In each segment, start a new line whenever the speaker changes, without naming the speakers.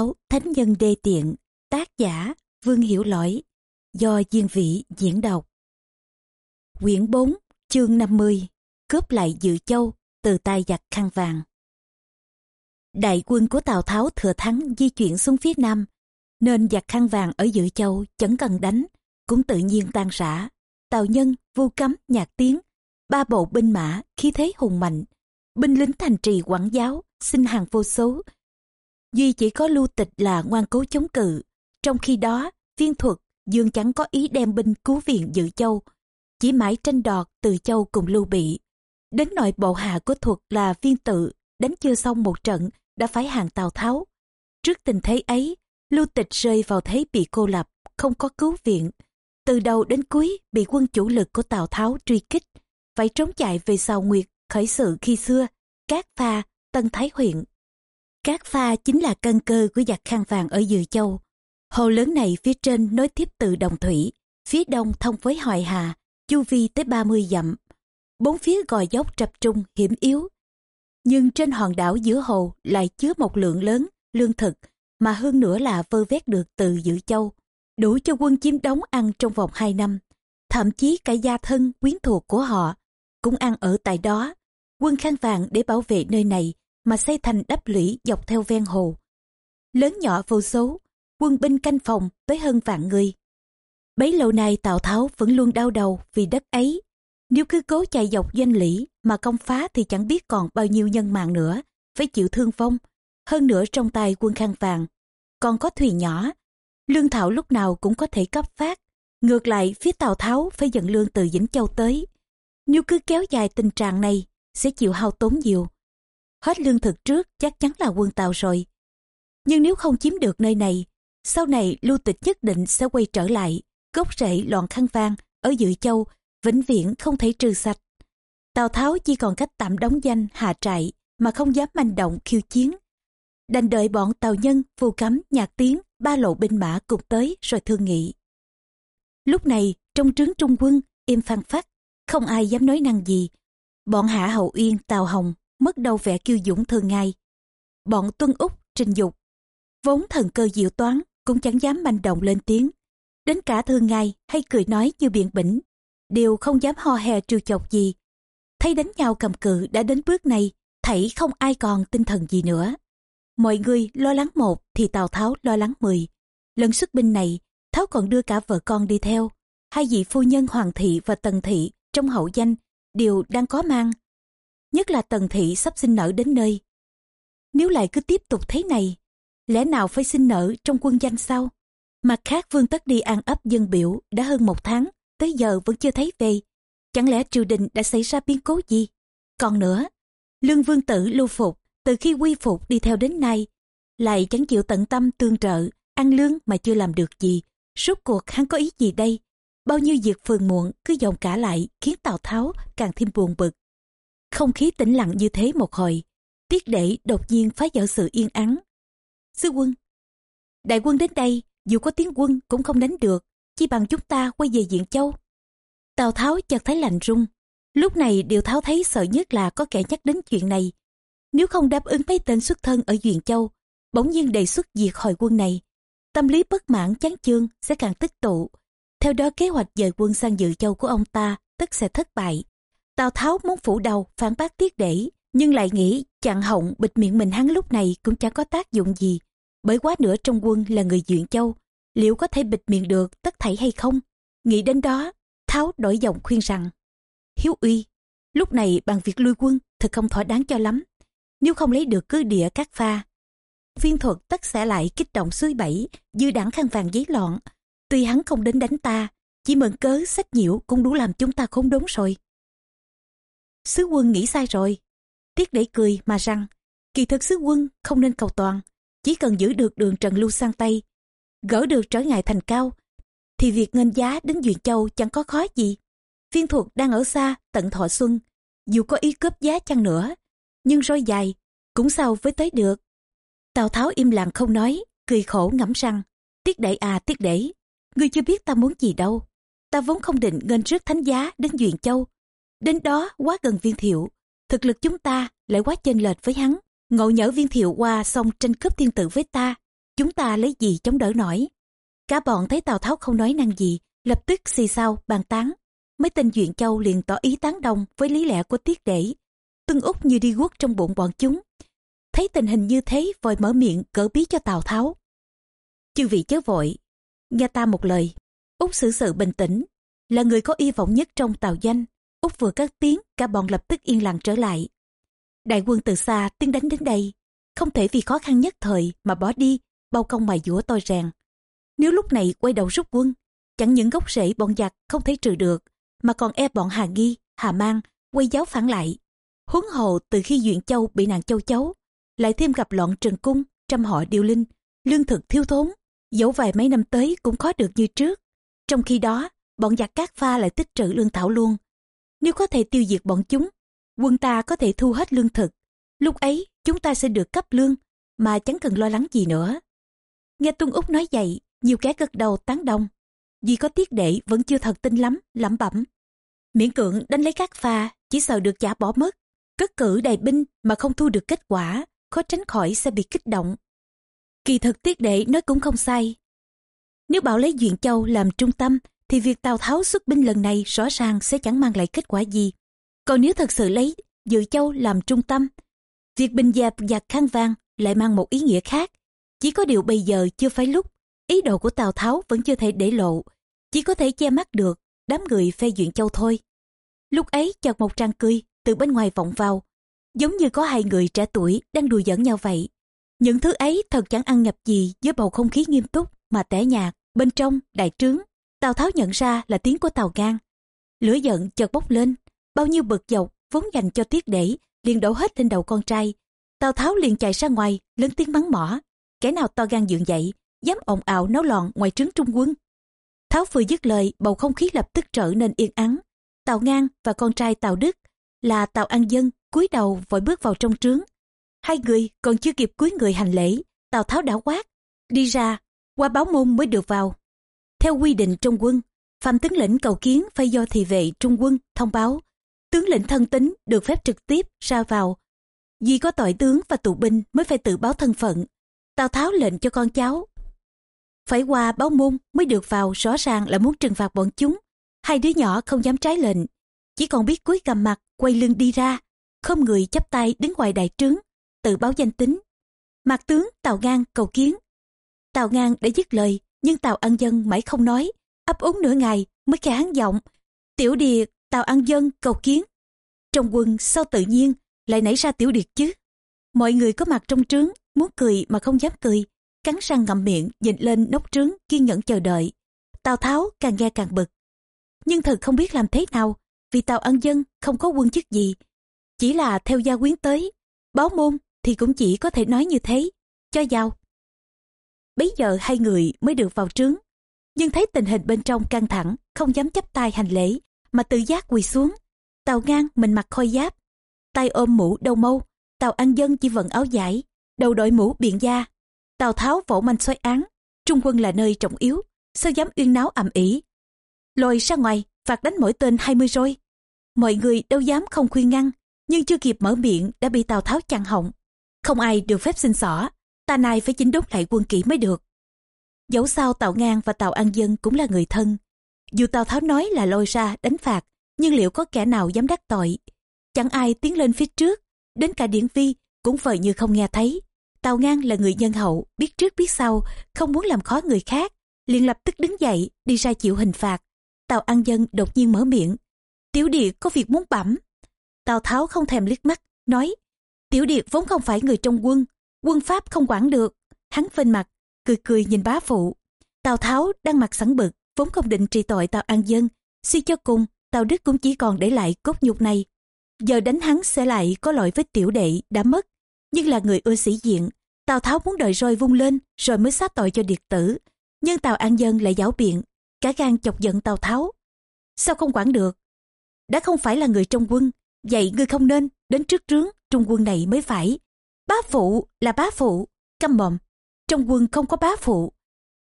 Tháo, Thánh Nhân Đê Tiện, tác giả, Vương Hiểu Lỗi, do Diên Vĩ diễn đọc. Quyển 4, chương 50, cướp lại Dự Châu, từ tay giặc khăn vàng. Đại quân của Tào Tháo thừa thắng di chuyển xuống phía Nam, nên giặc khăn vàng ở Dự Châu chẳng cần đánh, cũng tự nhiên tan rã. Tào Nhân, Vu Cấm, Nhạc Tiến, ba bộ binh mã, khí thế hùng mạnh, binh lính thành trì quảng giáo, sinh hàng vô số, Duy chỉ có lưu tịch là ngoan cố chống cự. Trong khi đó, viên thuật, Dương chẳng có ý đem binh cứu viện dự châu. Chỉ mãi tranh đọt từ châu cùng lưu bị. Đến nội bộ hạ của thuật là viên tự, đánh chưa xong một trận, đã phải hàng Tào Tháo. Trước tình thế ấy, lưu tịch rơi vào thế bị cô lập, không có cứu viện. Từ đầu đến cuối bị quân chủ lực của Tào Tháo truy kích, phải trốn chạy về sào Nguyệt, khởi sự khi xưa, Cát Pha, Tân Thái huyện. Cát pha chính là căn cơ của giặc khăn vàng ở Dự Châu. Hồ lớn này phía trên nối tiếp từ Đồng Thủy, phía đông thông với Hoài Hà, chu vi tới 30 dặm. Bốn phía gò dốc trập trung, hiểm yếu. Nhưng trên hòn đảo giữa hồ lại chứa một lượng lớn lương thực mà hơn nữa là vơ vét được từ Dự Châu, đủ cho quân chiếm đóng ăn trong vòng 2 năm. Thậm chí cả gia thân quyến thuộc của họ cũng ăn ở tại đó. Quân khăn vàng để bảo vệ nơi này mà xây thành đắp lũy dọc theo ven hồ. Lớn nhỏ vô số, quân binh canh phòng tới hơn vạn người. Bấy lâu nay Tào Tháo vẫn luôn đau đầu vì đất ấy. Nếu cứ cố chạy dọc doanh lũy mà công phá thì chẳng biết còn bao nhiêu nhân mạng nữa, phải chịu thương vong. Hơn nữa trong tay quân khăn vàng, còn có thuyền nhỏ. Lương thảo lúc nào cũng có thể cấp phát. Ngược lại, phía Tào Tháo phải dẫn lương từ Vĩnh Châu tới. Nếu cứ kéo dài tình trạng này, sẽ chịu hao tốn nhiều hết lương thực trước chắc chắn là quân Tàu rồi. Nhưng nếu không chiếm được nơi này, sau này lưu tịch nhất định sẽ quay trở lại, gốc rễ loạn khăn vang ở Dự Châu, vĩnh viễn không thể trừ sạch. Tào Tháo chỉ còn cách tạm đóng danh hạ trại mà không dám manh động khiêu chiến. Đành đợi bọn Tàu Nhân, Phù Cấm, Nhạc tiếng ba lộ binh mã cùng tới rồi thương nghị. Lúc này, trong trướng trung quân, im phăng phát, không ai dám nói năng gì. Bọn Hạ Hậu Uyên, Tào Hồng mất đầu vẻ kiêu dũng thường ngày. Bọn Tuân Úc, Trình Dục, vốn thần cơ diệu toán, cũng chẳng dám manh động lên tiếng. Đến cả thường ngày hay cười nói như biện bỉnh, đều không dám ho hè trêu chọc gì. Thấy đánh nhau cầm cự đã đến bước này, thảy không ai còn tinh thần gì nữa. Mọi người lo lắng một thì Tào Tháo lo lắng mười. Lần xuất binh này, Tháo còn đưa cả vợ con đi theo. Hai vị phu nhân Hoàng thị và Tần thị trong hậu danh đều đang có mang nhất là tần thị sắp sinh nở đến nơi. Nếu lại cứ tiếp tục thế này, lẽ nào phải sinh nở trong quân danh sao? Mặt khác Vương Tất đi ăn ấp dân biểu đã hơn một tháng, tới giờ vẫn chưa thấy về. Chẳng lẽ triều đình đã xảy ra biến cố gì? Còn nữa, Lương Vương Tử lưu phục, từ khi quy phục đi theo đến nay, lại chẳng chịu tận tâm tương trợ, ăn lương mà chưa làm được gì. Rốt cuộc hắn có ý gì đây? Bao nhiêu việc phường muộn cứ dòng cả lại khiến Tào Tháo càng thêm buồn bực. Không khí tĩnh lặng như thế một hồi, tiết đệ đột nhiên phá vỡ sự yên ắng. Sư quân, đại quân đến đây, dù có tiếng quân cũng không đánh được, chỉ bằng chúng ta quay về diện châu. Tào Tháo chợt thấy lạnh rung. Lúc này điều Tháo thấy sợ nhất là có kẻ nhắc đến chuyện này. Nếu không đáp ứng mấy tên xuất thân ở Duyện Châu, bỗng nhiên đề xuất diệt hồi quân này, tâm lý bất mãn chán chương sẽ càng tích tụ. Theo đó kế hoạch dời quân sang Dự Châu của ông ta tất sẽ thất bại. Tào Tháo muốn phủ đầu phản bác tiết để, nhưng lại nghĩ chặn họng bịt miệng mình hắn lúc này cũng chẳng có tác dụng gì. Bởi quá nữa trong quân là người Duyện Châu, liệu có thể bịt miệng được tất thảy hay không? Nghĩ đến đó, Tháo đổi giọng khuyên rằng, Hiếu uy, lúc này bằng việc lui quân thật không thỏa đáng cho lắm. Nếu không lấy được cứ địa các pha, viên thuật tất sẽ lại kích động suối bảy, dư đảng khăn vàng giấy loạn. Tuy hắn không đến đánh ta, chỉ mượn cớ sách nhiễu cũng đủ làm chúng ta không đốn rồi. Sứ quân nghĩ sai rồi. Tiết để cười mà rằng, kỳ thực sứ quân không nên cầu toàn, chỉ cần giữ được đường Trần Lưu sang Tây, gỡ được trở ngại thành cao, thì việc ngân giá đến Duyện Châu chẳng có khó gì. Viên thuật đang ở xa, tận thọ xuân, dù có ý cướp giá chăng nữa, nhưng roi dài, cũng sao với tới được. Tào Tháo im lặng không nói, cười khổ ngẫm rằng, tiết đệ à tiết đệ, ngươi chưa biết ta muốn gì đâu. Ta vốn không định ngân rước thánh giá đến Duyện Châu, Đến đó quá gần viên thiệu, thực lực chúng ta lại quá chênh lệch với hắn. Ngộ nhỡ viên thiệu qua xong tranh cướp thiên tử với ta, chúng ta lấy gì chống đỡ nổi. Cả bọn thấy Tào Tháo không nói năng gì, lập tức xì sao, bàn tán. Mấy tên Duyện Châu liền tỏ ý tán đồng với lý lẽ của Tiết Để. Tuân Úc như đi guốc trong bụng bọn chúng. Thấy tình hình như thế vội mở miệng cỡ bí cho Tào Tháo. Chư vị chớ vội, nghe ta một lời. Úc xử sự bình tĩnh, là người có y vọng nhất trong tào danh. Úc vừa cất tiếng, cả bọn lập tức yên lặng trở lại. Đại quân từ xa tiến đánh đến đây, không thể vì khó khăn nhất thời mà bỏ đi, bao công mài dũa tôi ràng. Nếu lúc này quay đầu rút quân, chẳng những gốc rễ bọn giặc không thể trừ được, mà còn e bọn Hà Nghi, Hà Mang, quay giáo phản lại. Huấn hồ từ khi Duyện Châu bị nạn châu chấu, lại thêm gặp loạn trần cung, trăm họ điêu linh, lương thực thiếu thốn, dẫu vài mấy năm tới cũng khó được như trước. Trong khi đó, bọn giặc cát pha lại tích trữ lương thảo luôn. Nếu có thể tiêu diệt bọn chúng, quân ta có thể thu hết lương thực. Lúc ấy, chúng ta sẽ được cấp lương, mà chẳng cần lo lắng gì nữa. Nghe Tuân Úc nói vậy, nhiều kẻ gật đầu tán đồng. Vì có tiết đệ vẫn chưa thật tin lắm, lẩm bẩm. Miễn cưỡng đánh lấy các pha, chỉ sợ được trả bỏ mất. Cất cử đại binh mà không thu được kết quả, khó tránh khỏi sẽ bị kích động. Kỳ thực tiết đệ nói cũng không sai. Nếu bảo lấy Duyện Châu làm trung tâm, thì việc Tào Tháo xuất binh lần này rõ ràng sẽ chẳng mang lại kết quả gì. Còn nếu thật sự lấy Dự Châu làm trung tâm, việc bình dẹp giặc khang vang lại mang một ý nghĩa khác. Chỉ có điều bây giờ chưa phải lúc, ý đồ của Tào Tháo vẫn chưa thể để lộ, chỉ có thể che mắt được đám người phê duyện châu thôi. Lúc ấy chợt một trang cười từ bên ngoài vọng vào, giống như có hai người trẻ tuổi đang đùa giỡn nhau vậy. Những thứ ấy thật chẳng ăn nhập gì với bầu không khí nghiêm túc mà tẻ nhạt bên trong đại trướng. Tào Tháo nhận ra là tiếng của Tào Gan. Lửa giận chợt bốc lên, bao nhiêu bực dọc vốn dành cho tiết để liền đổ hết lên đầu con trai. Tào Tháo liền chạy ra ngoài, lớn tiếng mắng mỏ. Kẻ nào to gan dựng dậy, dám ồn ào náo loạn ngoài trướng trung quân. Tháo vừa dứt lời, bầu không khí lập tức trở nên yên ắng. Tào Ngang và con trai Tào Đức là Tào An Dân cúi đầu vội bước vào trong trướng. Hai người còn chưa kịp cúi người hành lễ, Tào Tháo đã quát, đi ra, qua báo môn mới được vào. Theo quy định trong quân, phạm tướng lĩnh cầu kiến phải do thị vệ trung quân thông báo. Tướng lĩnh thân tín được phép trực tiếp ra vào. Vì có tội tướng và tù binh mới phải tự báo thân phận. Tào Tháo lệnh cho con cháu. Phải qua báo môn mới được vào rõ ràng là muốn trừng phạt bọn chúng. Hai đứa nhỏ không dám trái lệnh. Chỉ còn biết cúi cầm mặt, quay lưng đi ra. Không người chấp tay đứng ngoài đại trướng, tự báo danh tính. Mặt tướng Tào Ngang cầu kiến. Tào Ngang đã dứt lời, nhưng Tào An Dân mãi không nói, ấp úng nửa ngày mới khẽ hắn giọng. Tiểu Điệt, Tào An Dân cầu kiến. Trong quân sao tự nhiên lại nảy ra Tiểu Điệt chứ? Mọi người có mặt trong trướng, muốn cười mà không dám cười, cắn răng ngậm miệng nhìn lên nóc trướng kiên nhẫn chờ đợi. Tào Tháo càng nghe càng bực. Nhưng thật không biết làm thế nào, vì Tào An Dân không có quân chức gì. Chỉ là theo gia quyến tới, báo môn thì cũng chỉ có thể nói như thế, cho giao bấy giờ hai người mới được vào trướng. Nhưng thấy tình hình bên trong căng thẳng, không dám chấp tay hành lễ, mà tự giác quỳ xuống. Tàu ngang mình mặc khôi giáp, tay ôm mũ đầu mâu tàu ăn dân chỉ vận áo giải đầu đội mũ biện da. Tàu tháo vỗ manh xoay án, trung quân là nơi trọng yếu, sao dám uyên náo ầm ĩ. Lôi ra ngoài, phạt đánh mỗi tên 20 roi. Mọi người đâu dám không khuyên ngăn, nhưng chưa kịp mở miệng đã bị tào tháo chặn họng. Không ai được phép xin xỏ ta này phải chính đốt lại quân kỹ mới được. Dẫu sao Tào Ngang và Tào An Dân cũng là người thân. Dù Tào Tháo nói là lôi ra đánh phạt, nhưng liệu có kẻ nào dám đắc tội? Chẳng ai tiến lên phía trước, đến cả Điển Vi cũng vời như không nghe thấy. Tào Ngang là người nhân hậu, biết trước biết sau, không muốn làm khó người khác, liền lập tức đứng dậy đi ra chịu hình phạt. Tào An Dân đột nhiên mở miệng. Tiểu địa có việc muốn bẩm. Tào Tháo không thèm liếc mắt, nói Tiểu địa vốn không phải người trong quân, quân pháp không quản được. Hắn phên mặt, cười cười nhìn bá phụ. Tào tháo đang mặt sẵn bực, vốn không định trị tội tào an dân. Suy cho cùng, tào đức cũng chỉ còn để lại cốt nhục này. Giờ đánh hắn sẽ lại có lỗi với tiểu đệ đã mất. Nhưng là người ưa sĩ diện, tào tháo muốn đợi roi vung lên, rồi mới sát tội cho điệt tử. Nhưng tào an dân lại giáo biện, cả gan chọc giận tào tháo. Sao không quản được? Đã không phải là người trong quân, vậy ngươi không nên đến trước trướng trung quân này mới phải. Bá phụ là bá phụ, câm mồm. Trong quân không có bá phụ.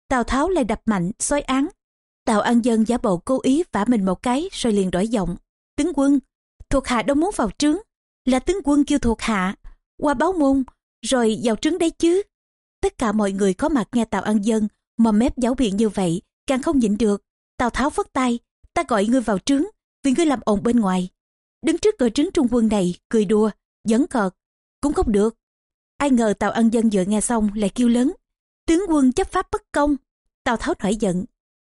Tào Tháo lại đập mạnh, xoay án. Tào An Dân giả bộ cố ý vả mình một cái rồi liền đổi giọng. Tướng quân, thuộc hạ đâu muốn vào trướng. Là tướng quân kêu thuộc hạ. Qua báo môn, rồi vào trướng đấy chứ. tất cả mọi người có mặt nghe Tào An Dân mà mép giáo biện như vậy, càng không nhịn được. Tào Tháo phất tay, ta gọi ngươi vào trướng, vì ngươi làm ồn bên ngoài. Đứng trước cửa trướng trung quân này, cười đùa, giỡn cợt, cũng không được. Ai ngờ Tào ân Dân vừa nghe xong lại kêu lớn, tướng quân chấp pháp bất công. Tào Tháo nổi giận,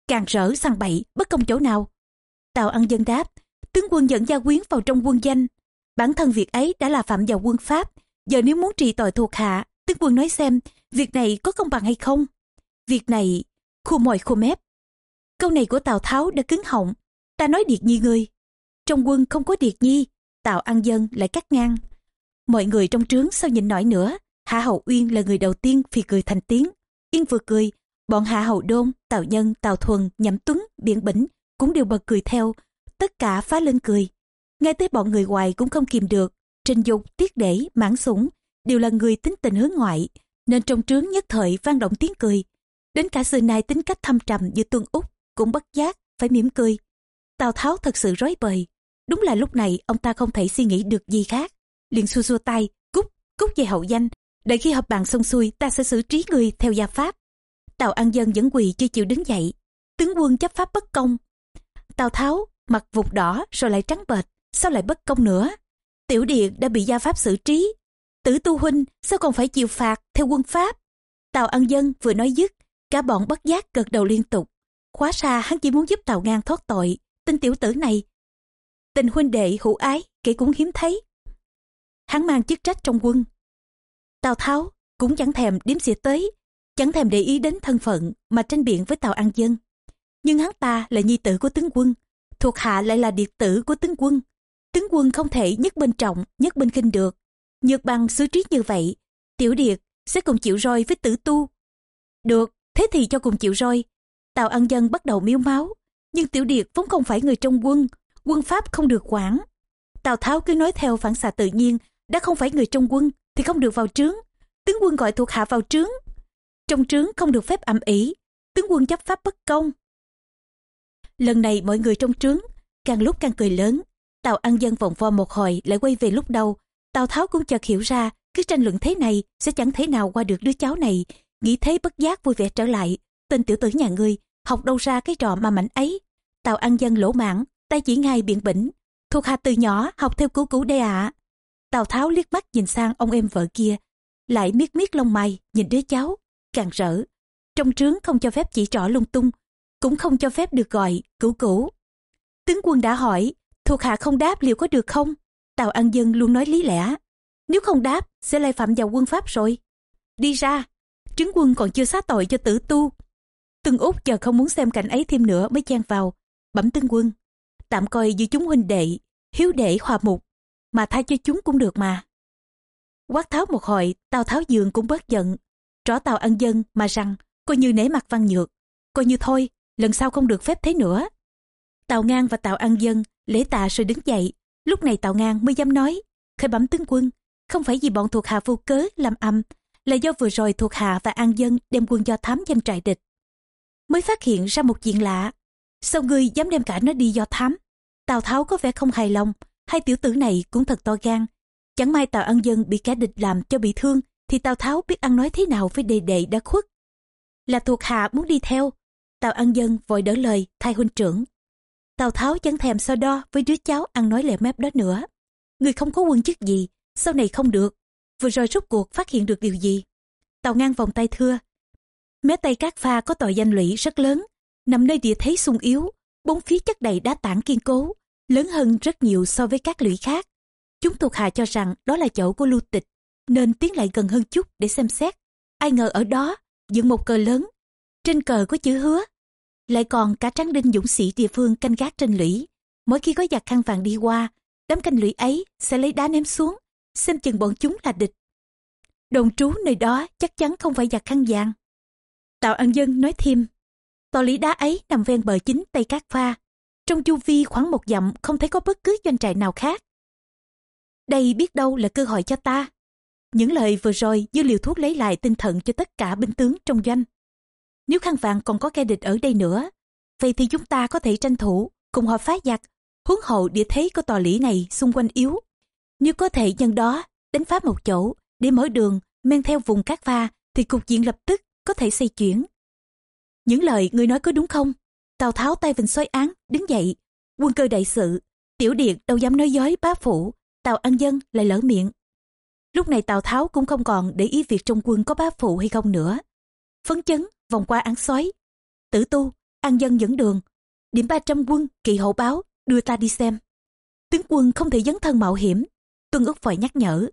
càng rỡ sang bậy, bất công chỗ nào. Tào ân Dân đáp, tướng quân dẫn gia quyến vào trong quân danh. Bản thân việc ấy đã là phạm vào quân pháp, giờ nếu muốn trị tội thuộc hạ, tướng quân nói xem, việc này có công bằng hay không? Việc này, khu mồi khu mép. Câu này của Tào Tháo đã cứng họng, ta nói điệt nhi ngươi. Trong quân không có điệt nhi, Tào ăn Dân lại cắt ngang. Mọi người trong trướng sao nhìn nổi nữa, Hạ Hậu Uyên là người đầu tiên phi cười thành tiếng. Yên vừa cười, bọn Hạ Hậu Đôn, Tào Nhân, Tào Thuần, Nhậm Tuấn, Biện Bỉnh cũng đều bật cười theo, tất cả phá lên cười. Ngay tới bọn người ngoài cũng không kìm được, trình dục, tiết để, mãn sủng, đều là người tính tình hướng ngoại, nên trong trướng nhất thời vang động tiếng cười. Đến cả xưa nay tính cách thâm trầm như Tuân Úc cũng bất giác, phải mỉm cười. Tào Tháo thật sự rối bời. Đúng là lúc này ông ta không thể suy nghĩ được gì khác. Liền xua xua tay, cút, cút về hậu danh. Đợi khi họp bàn xong xuôi ta sẽ xử trí người theo gia pháp. Tào An Dân vẫn quỳ chưa chịu đứng dậy. Tướng quân chấp pháp bất công. Tào Tháo mặt vụt đỏ rồi lại trắng bệch. Sao lại bất công nữa? Tiểu điện đã bị gia pháp xử trí. Tử Tu Huynh sao còn phải chịu phạt theo quân pháp? Tào An Dân vừa nói dứt, cả bọn bất giác gật đầu liên tục. Khóa ra hắn chỉ muốn giúp Tào Ngang thoát tội. Tên tiểu tử này, tình huynh đệ hữu ái, kể cũng hiếm thấy. Hắn mang chức trách trong quân. Tào Tháo cũng chẳng thèm đếm xỉa tới, chẳng thèm để ý đến thân phận mà tranh biện với Tào An Dân. Nhưng hắn ta là nhi tử của tướng quân, thuộc hạ lại là điệt tử của tướng quân. Tướng quân không thể nhất bên trọng, nhất bên khinh được. Nhược bằng xử trí như vậy, tiểu điệt sẽ cùng chịu roi với tử tu. Được, thế thì cho cùng chịu roi. Tào An Dân bắt đầu miếu máu, nhưng tiểu điệt vốn không phải người trong quân, quân pháp không được quản. Tào Tháo cứ nói theo phản xạ tự nhiên, đã không phải người trong quân thì không được vào trướng. Tướng quân gọi thuộc hạ vào trướng. Trong trướng không được phép ẩm ỉ, tướng quân chấp pháp bất công. Lần này mọi người trong trướng càng lúc càng cười lớn. Tào ăn Dân vòng vo một hồi lại quay về lúc đầu. Tào Tháo cũng chợt hiểu ra cứ tranh luận thế này sẽ chẳng thể nào qua được đứa cháu này. Nghĩ thế bất giác vui vẻ trở lại. Tên tiểu tử nhà ngươi học đâu ra cái trò mà mạnh ấy. Tào ăn Dân lỗ mãn, tay chỉ ngay biện bỉnh. Thuộc hạ từ nhỏ học theo cứu cứu đây ạ. Tào Tháo liếc mắt nhìn sang ông em vợ kia. Lại miết miết lông mày, nhìn đứa cháu. Càng rỡ. Trong trướng không cho phép chỉ trỏ lung tung. Cũng không cho phép được gọi, cửu cửu. Tướng quân đã hỏi, thuộc hạ không đáp liệu có được không? Tào An Dân luôn nói lý lẽ. Nếu không đáp, sẽ lại phạm vào quân pháp rồi. Đi ra, trứng quân còn chưa xá tội cho tử tu. Từng út giờ không muốn xem cảnh ấy thêm nữa mới chen vào. Bẩm tướng quân, tạm coi giữa chúng huynh đệ, hiếu đệ hòa mục, mà tha cho chúng cũng được mà. Quát tháo một hồi, Tào Tháo giường cũng bớt giận. Rõ Tào ăn Dân mà rằng, coi như nể mặt văn nhược, coi như thôi, lần sau không được phép thế nữa. Tào Ngang và Tào ăn Dân lễ tạ rồi đứng dậy. Lúc này Tào Ngang mới dám nói, khởi bẩm tướng quân, không phải vì bọn thuộc hạ vô cớ làm âm, là do vừa rồi thuộc hạ và An Dân đem quân do thám danh trại địch. Mới phát hiện ra một chuyện lạ, sao ngươi dám đem cả nó đi do thám? Tào Tháo có vẻ không hài lòng, hai tiểu tử này cũng thật to gan. Chẳng may Tào An Dân bị kẻ địch làm cho bị thương, thì Tào Tháo biết ăn nói thế nào với đề đệ đã khuất. Là thuộc hạ muốn đi theo. Tào An Dân vội đỡ lời thay huynh trưởng. Tào Tháo chẳng thèm so đo với đứa cháu ăn nói lẹ mép đó nữa. Người không có quân chức gì, sau này không được. Vừa rồi rút cuộc phát hiện được điều gì? Tào ngang vòng tay thưa. Mé tay các pha có tội danh lũy rất lớn, nằm nơi địa thế sung yếu, bốn phía chất đầy đá tảng kiên cố, lớn hơn rất nhiều so với các lũy khác. Chúng thuộc hạ cho rằng đó là chỗ của lưu tịch, nên tiến lại gần hơn chút để xem xét. Ai ngờ ở đó, dựng một cờ lớn. Trên cờ có chữ hứa, lại còn cả tráng đinh dũng sĩ địa phương canh gác trên lũy. Mỗi khi có giặc khăn vàng đi qua, đám canh lũy ấy sẽ lấy đá ném xuống, xem chừng bọn chúng là địch. Đồn trú nơi đó chắc chắn không phải giặc khăn vàng. Tạo An Dân nói thêm, tòa lý đá ấy nằm ven bờ chính Tây Cát Pha. Trong chu vi khoảng một dặm không thấy có bất cứ doanh trại nào khác. Đây biết đâu là cơ hội cho ta. Những lời vừa rồi như liều thuốc lấy lại tinh thần cho tất cả binh tướng trong doanh. Nếu khăn vàng còn có kẻ địch ở đây nữa, vậy thì chúng ta có thể tranh thủ, cùng họ phá giặc, huống hậu địa thế của tòa lý này xung quanh yếu. Nếu có thể nhân đó, đánh phá một chỗ, để mở đường, men theo vùng cát pha, thì cục diện lập tức có thể xoay chuyển. Những lời người nói có đúng không? Tào Tháo tay vịnh xoay án, đứng dậy. Quân cơ đại sự, tiểu điệt đâu dám nói dối bá phụ, Tào An Dân lại lỡ miệng. Lúc này Tào Tháo cũng không còn để ý việc trong quân có bá phụ hay không nữa. Phấn chấn, vòng qua án xoáy. Tử tu, An Dân dẫn đường. Điểm 300 quân, kỳ hậu báo, đưa ta đi xem. Tướng quân không thể dấn thân mạo hiểm. Tuân ước vội nhắc nhở.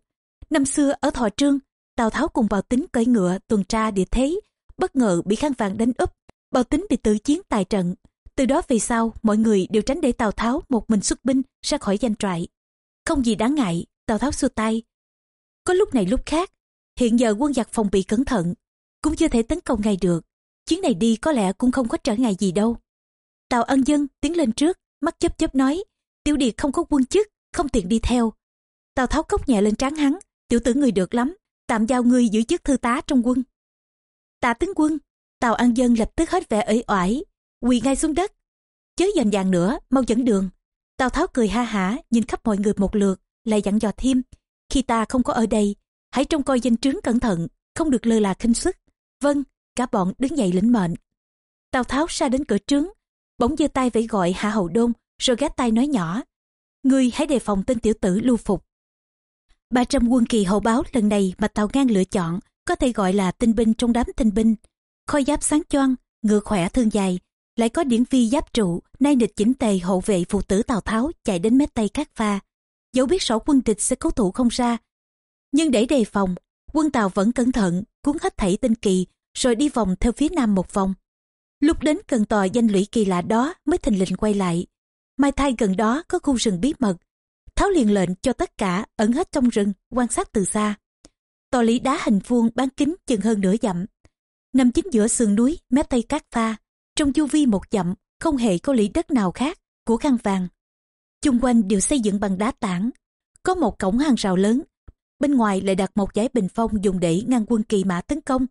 Năm xưa ở Thọ Trương, Tào Tháo cùng vào Tính cưỡi ngựa tuần tra địa thế, bất ngờ bị khăn vàng đánh úp bao Tính bị tự chiến tài trận. Từ đó về sau, mọi người đều tránh để Tào Tháo một mình xuất binh ra khỏi danh trại. Không gì đáng ngại, Tào Tháo xua tay. Có lúc này lúc khác, hiện giờ quân giặc phòng bị cẩn thận, cũng chưa thể tấn công ngay được. Chuyến này đi có lẽ cũng không có trở ngại gì đâu. Tào ân dân tiến lên trước, mắt chớp chớp nói, tiểu điệt không có quân chức, không tiện đi theo. Tào Tháo cốc nhẹ lên trán hắn, tiểu tử người được lắm, tạm giao ngươi giữ chức thư tá trong quân. Tạ tướng quân, Tào An Dân lập tức hết vẻ ế oải, quỳ ngay xuống đất. Chớ dành dàng nữa, mau dẫn đường. Tào Tháo cười ha hả, nhìn khắp mọi người một lượt, lại dặn dò thêm. Khi ta không có ở đây, hãy trông coi danh trướng cẩn thận, không được lơ là khinh sức. Vâng, cả bọn đứng dậy lĩnh mệnh. Tào Tháo ra đến cửa trướng, bỗng giơ tay vẫy gọi Hạ Hầu Đôn, rồi gác tay nói nhỏ. Ngươi hãy đề phòng tên tiểu tử lưu phục. 300 quân kỳ hậu báo lần này mà Tào Ngang lựa chọn có thể gọi là tinh binh trong đám tinh binh. Khôi giáp sáng choang, ngựa khỏe thương dài, lại có điển vi giáp trụ, nay địch chỉnh tề hộ vệ phụ tử Tào Tháo chạy đến mé tây cát pha. Dẫu biết sổ quân địch sẽ cố thủ không ra. Nhưng để đề phòng, quân tàu vẫn cẩn thận, cuốn hết thảy tinh kỳ, rồi đi vòng theo phía nam một vòng. Lúc đến gần tòa danh lũy kỳ lạ đó mới thình lình quay lại. Mai thai gần đó có khu rừng bí mật, Tháo liền lệnh cho tất cả ẩn hết trong rừng, quan sát từ xa. Tòa lý đá hình vuông bán kính chừng hơn nửa dặm. Nằm chính giữa sườn núi, mép tây cát pha, trong chu vi một dặm, không hề có lý đất nào khác của khăn vàng. Chung quanh đều xây dựng bằng đá tảng. Có một cổng hàng rào lớn. Bên ngoài lại đặt một dải bình phong dùng để ngăn quân kỳ mã tấn công.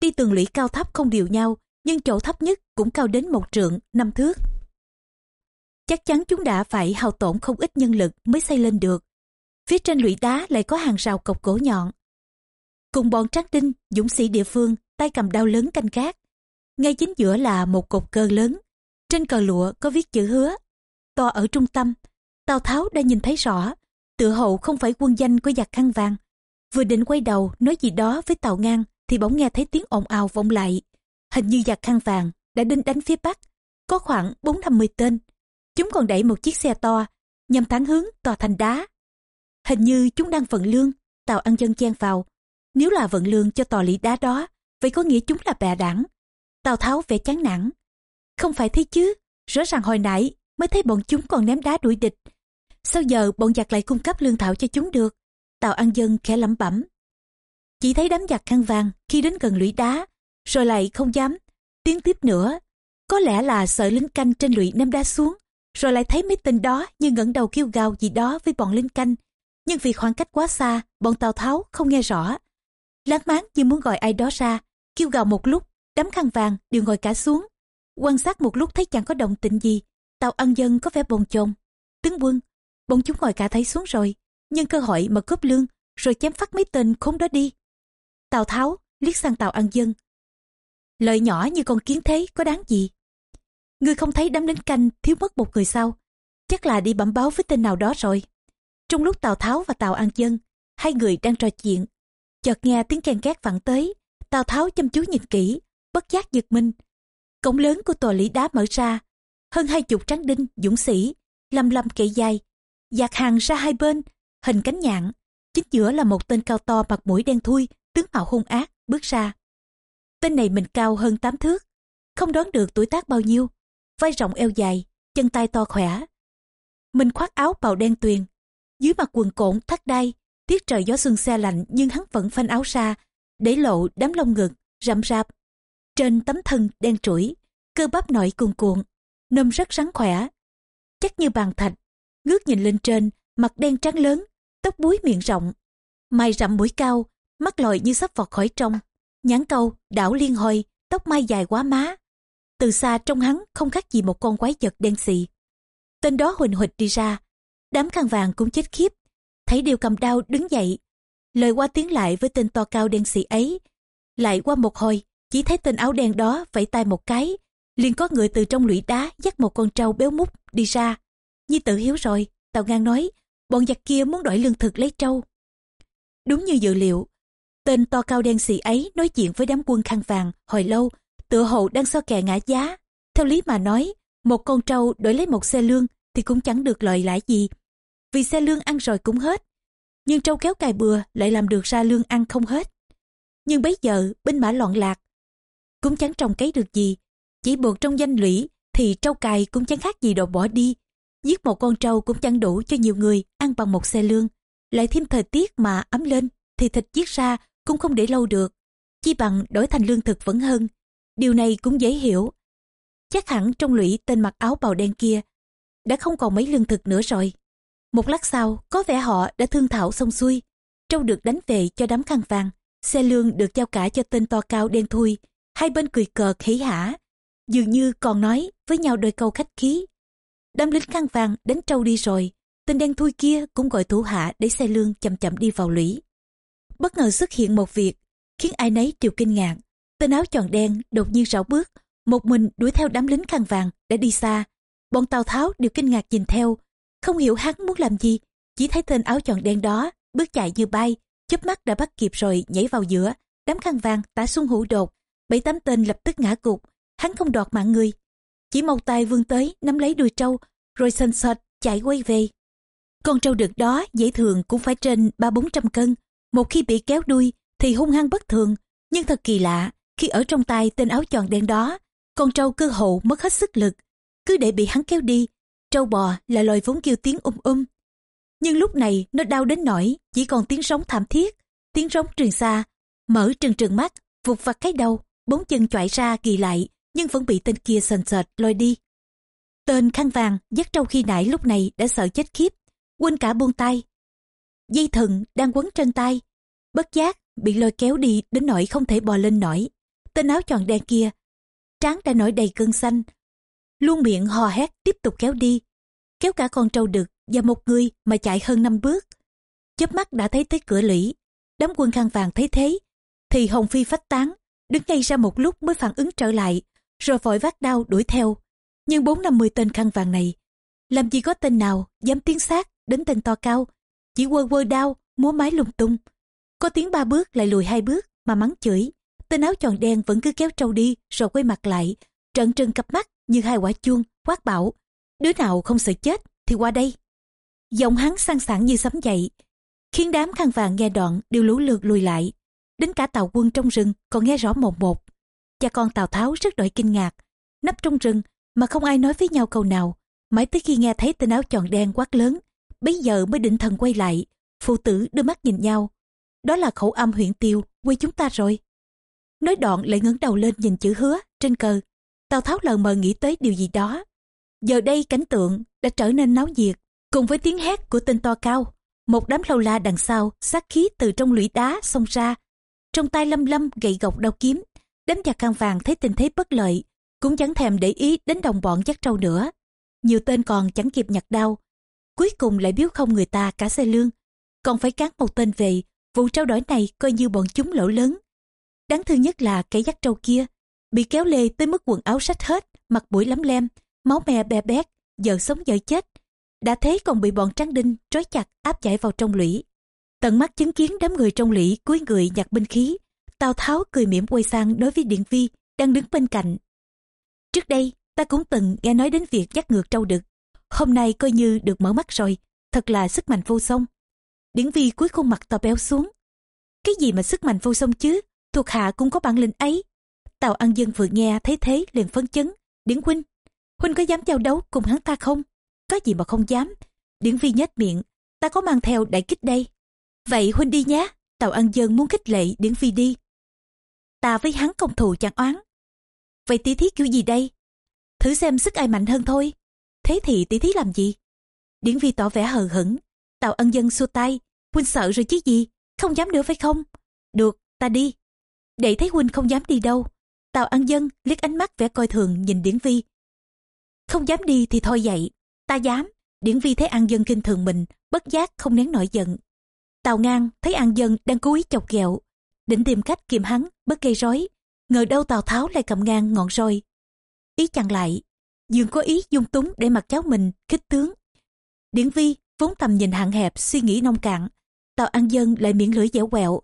Đi tường lũy cao thấp không đều nhau, nhưng chỗ thấp nhất cũng cao đến một trượng, năm thước chắc chắn chúng đã phải hao tổn không ít nhân lực mới xây lên được. Phía trên lũy đá lại có hàng rào cọc gỗ nhọn. Cùng bọn tráng đinh, dũng sĩ địa phương, tay cầm đao lớn canh gác. Ngay chính giữa là một cột cờ lớn. Trên cờ lụa có viết chữ hứa. To ở trung tâm, Tào Tháo đã nhìn thấy rõ, tự hậu không phải quân danh của giặc khăn vàng. Vừa định quay đầu nói gì đó với Tào Ngang thì bỗng nghe thấy tiếng ồn ào vọng lại. Hình như giặc khăn vàng đã đến đánh phía bắc. Có khoảng bốn năm mươi tên Chúng còn đẩy một chiếc xe to, nhằm thẳng hướng tòa thành đá. Hình như chúng đang vận lương, tàu ăn dân chen vào. Nếu là vận lương cho tòa lý đá đó, vậy có nghĩa chúng là bè đảng. Tào Tháo vẻ chán nản. Không phải thế chứ, rõ ràng hồi nãy mới thấy bọn chúng còn ném đá đuổi địch. Sao giờ bọn giặc lại cung cấp lương thảo cho chúng được? Tào An Dân khẽ lẩm bẩm. Chỉ thấy đám giặc khăn vàng khi đến gần lũy đá, rồi lại không dám tiến tiếp nữa. Có lẽ là sợ lính canh trên lũy ném đá xuống, rồi lại thấy mấy tên đó như ngẩng đầu kêu gào gì đó với bọn lính canh nhưng vì khoảng cách quá xa bọn tào tháo không nghe rõ láng máng như muốn gọi ai đó ra kêu gào một lúc đám khăn vàng đều ngồi cả xuống quan sát một lúc thấy chẳng có động tĩnh gì tàu ăn dân có vẻ bồn chồn tướng quân bọn chúng ngồi cả thấy xuống rồi nhân cơ hội mà cướp lương rồi chém phát mấy tên khốn đó đi tào tháo liếc sang tàu ăn dân lợi nhỏ như con kiến thế có đáng gì Ngươi không thấy đám lính canh thiếu mất một người sao? Chắc là đi bẩm báo với tên nào đó rồi. Trong lúc Tào Tháo và Tào An Dân, hai người đang trò chuyện. Chợt nghe tiếng ken két vặn tới. Tào Tháo chăm chú nhìn kỹ, bất giác giật mình. Cổng lớn của tòa lý đá mở ra. Hơn hai chục tráng đinh, dũng sĩ, lầm lầm kỵ dài. Dạt hàng ra hai bên, hình cánh nhạn. Chính giữa là một tên cao to mặt mũi đen thui, tướng mạo hung ác, bước ra. Tên này mình cao hơn tám thước. Không đoán được tuổi tác bao nhiêu vai rộng eo dài, chân tay to khỏe. Mình khoác áo bào đen tuyền, dưới mặt quần cổn thắt đai, tiết trời gió xuân xe lạnh nhưng hắn vẫn phanh áo ra, để lộ đám lông ngực, rậm rạp. Trên tấm thân đen trũi, cơ bắp nổi cuồn cuộn, nôm rất rắn khỏe. Chắc như bàn thạch, ngước nhìn lên trên, mặt đen trắng lớn, tóc búi miệng rộng, mày rậm mũi cao, mắt lòi như sắp vọt khỏi trong. Nhãn câu, đảo liên hồi, tóc mai dài quá má, từ xa trong hắn không khác gì một con quái vật đen xì. Tên đó huỳnh huỵch đi ra, đám khăn vàng cũng chết khiếp, thấy điều cầm đao đứng dậy. Lời qua tiếng lại với tên to cao đen xì ấy, Lại qua một hồi, chỉ thấy tên áo đen đó vẫy tay một cái, liền có người từ trong lũy đá dắt một con trâu béo mút đi ra. Nhi tự hiếu rồi, Tào Ngang nói, bọn giặc kia muốn đổi lương thực lấy trâu. Đúng như dự liệu, tên to cao đen xì ấy nói chuyện với đám quân khăn vàng hồi lâu, tựa hồ đang so kè ngã giá. Theo lý mà nói, một con trâu đổi lấy một xe lương thì cũng chẳng được lợi lãi gì. Vì xe lương ăn rồi cũng hết. Nhưng trâu kéo cài bừa lại làm được ra lương ăn không hết. Nhưng bấy giờ binh mã loạn lạc, cũng chẳng trồng cấy được gì. Chỉ buộc trong danh lũy thì trâu cài cũng chẳng khác gì đồ bỏ đi. Giết một con trâu cũng chẳng đủ cho nhiều người ăn bằng một xe lương. Lại thêm thời tiết mà ấm lên thì thịt giết ra cũng không để lâu được. Chi bằng đổi thành lương thực vẫn hơn. Điều này cũng dễ hiểu. Chắc hẳn trong lũy tên mặc áo bào đen kia đã không còn mấy lương thực nữa rồi. Một lát sau, có vẻ họ đã thương thảo xong xuôi. Trâu được đánh về cho đám khăn vàng. Xe lương được giao cả cho tên to cao đen thui. Hai bên cười cợt hỉ hả. Dường như còn nói với nhau đôi câu khách khí. Đám lính khăn vàng đánh trâu đi rồi. Tên đen thui kia cũng gọi thủ hạ để xe lương chậm chậm đi vào lũy. Bất ngờ xuất hiện một việc khiến ai nấy đều kinh ngạc. Tên áo tròn đen đột nhiên rảo bước, một mình đuổi theo đám lính khăn vàng đã đi xa. Bọn Tào Tháo đều kinh ngạc nhìn theo, không hiểu hắn muốn làm gì, chỉ thấy tên áo tròn đen đó bước chạy như bay, chớp mắt đã bắt kịp rồi nhảy vào giữa, đám khăn vàng tả xuống hữu đột, bảy tám tên lập tức ngã gục, hắn không đoạt mạng người, chỉ một tay vươn tới nắm lấy đuôi trâu, rồi sần sệt chạy quay về. Con trâu đực đó dễ thường cũng phải trên ba bốn trăm cân, một khi bị kéo đuôi thì hung hăng bất thường, nhưng thật kỳ lạ, khi ở trong tay tên áo tròn đen đó, con trâu cơ hộ mất hết sức lực, cứ để bị hắn kéo đi. Trâu bò là loài vốn kêu tiếng um um. Nhưng lúc này nó đau đến nỗi chỉ còn tiếng sóng thảm thiết, tiếng sóng truyền xa, mở trừng trừng mắt, vụt vặt cái đầu, bốn chân choại ra kỳ lại, nhưng vẫn bị tên kia sần sệt lôi đi. Tên khăn vàng dắt trâu khi nãy lúc này đã sợ chết khiếp, quên cả buông tay. Dây thừng đang quấn trên tay, bất giác bị lôi kéo đi đến nỗi không thể bò lên nổi. Tên áo tròn đen kia, trán đã nổi đầy cơn xanh, luôn miệng hò hét tiếp tục kéo đi, kéo cả con trâu đực và một người mà chạy hơn năm bước. chớp mắt đã thấy tới cửa lũy, đám quân khăn vàng thấy thế, thì Hồng Phi phách tán, đứng ngay ra một lúc mới phản ứng trở lại, rồi vội vác đao đuổi theo. Nhưng bốn năm mươi tên khăn vàng này, làm gì có tên nào dám tiến sát đến tên to cao, chỉ quơ quơ đao, múa mái lung tung. Có tiếng ba bước lại lùi hai bước mà mắng chửi. Tên áo tròn đen vẫn cứ kéo trâu đi rồi quay mặt lại, trận trừng cặp mắt như hai quả chuông, quát bảo. Đứa nào không sợ chết thì qua đây. Giọng hắn sang sảng như sấm dậy, khiến đám khăn vàng nghe đoạn đều lũ lượt lùi lại. Đến cả tàu quân trong rừng còn nghe rõ một một. Cha con Tào Tháo rất đổi kinh ngạc, nấp trong rừng mà không ai nói với nhau câu nào. Mãi tới khi nghe thấy tên áo tròn đen quát lớn, bây giờ mới định thần quay lại. Phụ tử đưa mắt nhìn nhau. Đó là khẩu âm huyện tiêu, quê chúng ta rồi. Nói đoạn lại ngẩng đầu lên nhìn chữ hứa trên cờ. Tào Tháo lờ mờ nghĩ tới điều gì đó. Giờ đây cảnh tượng đã trở nên náo nhiệt, cùng với tiếng hét của tên to cao. Một đám lâu la đằng sau, sát khí từ trong lũy đá xông ra. Trong tay lâm lâm gậy gộc đao kiếm, đám giặc khăn vàng thấy tình thế bất lợi, cũng chẳng thèm để ý đến đồng bọn dắt trâu nữa. Nhiều tên còn chẳng kịp nhặt đau, cuối cùng lại biếu không người ta cả xe lương, còn phải cán một tên về, vụ trao đổi này coi như bọn chúng lỗ lớn. Đáng thương nhất là kẻ dắt trâu kia, bị kéo lê tới mức quần áo sách hết, mặt mũi lắm lem, máu me be bét, giờ sống giờ chết. Đã thế còn bị bọn tráng đinh trói chặt áp giải vào trong lũy. Tận mắt chứng kiến đám người trong lũy cúi người nhặt binh khí, Tào Tháo cười mỉm quay sang đối với Điện Vi đang đứng bên cạnh. Trước đây, ta cũng từng nghe nói đến việc dắt ngược trâu đực. Hôm nay coi như được mở mắt rồi, thật là sức mạnh vô song. Điển Vi cuối khuôn mặt to béo xuống. Cái gì mà sức mạnh vô song chứ, thuộc hạ cũng có bản lĩnh ấy. Tào An Dân vừa nghe thấy thế liền phấn chấn. Điển Huynh, Huynh có dám giao đấu cùng hắn ta không? Có gì mà không dám. Điển Vi nhếch miệng, ta có mang theo đại kích đây. Vậy Huynh đi nhé. Tào An Dân muốn khích lệ Điển Vi đi ta với hắn công thù chẳng oán vậy tỷ thí kiểu gì đây thử xem sức ai mạnh hơn thôi thế thì tỷ thí làm gì điển vi tỏ vẻ hờ hững tào ân dân xua tay huynh sợ rồi chứ gì không dám nữa phải không được ta đi để thấy huynh không dám đi đâu tào an dân liếc ánh mắt vẻ coi thường nhìn điển vi. Không dám đi thì thôi vậy ta dám. Điển vi thấy an dân kinh thường mình, bất giác không nén nổi giận. Tào ngang thấy an dân đang cố ý chọc ghẹo, định tìm cách kiềm hắn, bất gây rối. Ngờ đâu tào tháo lại cầm ngang ngọn roi. Ý chặn lại, dường có ý dung túng để mặc cháu mình khích tướng. Điển vi vốn tầm nhìn hạn hẹp, suy nghĩ nông cạn. Tào an dân lại miệng lưỡi dẻo quẹo,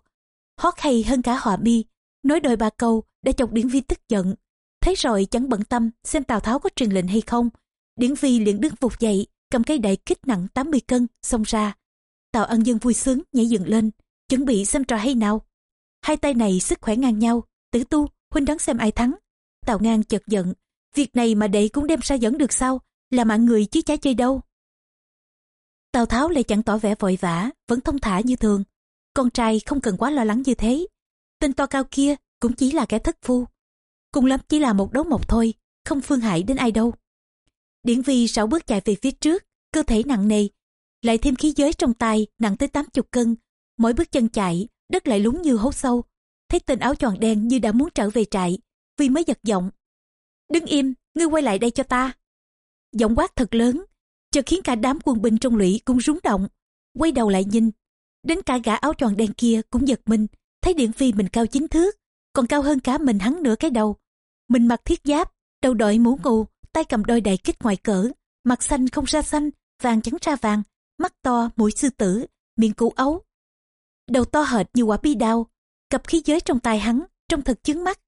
hót hay hơn cả hòa mi nói đôi ba câu để chọc điển vi tức giận. Thấy rồi chẳng bận tâm xem tào tháo có truyền lệnh hay không. Điển vi liền đứng vụt dậy, cầm cây đại kích nặng 80 cân, xông ra. Tào Ân dân vui sướng nhảy dựng lên, chuẩn bị xem trò hay nào. Hai tay này sức khỏe ngang nhau, tử tu, huynh đoán xem ai thắng. Tào ngang chợt giận, việc này mà đệ cũng đem ra dẫn được sao, là mạng người chứ chả chơi đâu. Tào tháo lại chẳng tỏ vẻ vội vã, vẫn thông thả như thường. Con trai không cần quá lo lắng như thế tên to cao kia cũng chỉ là kẻ thất phu. Cùng lắm chỉ là một đấu một thôi, không phương hại đến ai đâu. Điển vi sáu bước chạy về phía trước, cơ thể nặng nề, lại thêm khí giới trong tay nặng tới 80 cân. Mỗi bước chân chạy, đất lại lún như hố sâu. Thấy tên áo choàng đen như đã muốn trở về trại vi mới giật giọng. Đứng im, ngươi quay lại đây cho ta. Giọng quát thật lớn, chợt khiến cả đám quân binh trong lũy cũng rúng động. Quay đầu lại nhìn, đến cả gã áo choàng đen kia cũng giật mình thấy điện phi mình cao chính thước, còn cao hơn cả mình hắn nửa cái đầu. Mình mặc thiết giáp, đầu đội mũ ngù, tay cầm đôi đại kích ngoài cỡ, mặt xanh không ra xanh, vàng trắng ra vàng, mắt to, mũi sư tử, miệng cụ ấu. Đầu to hệt như quả bi đao, cặp khí giới trong tay hắn trông thật chướng mắt.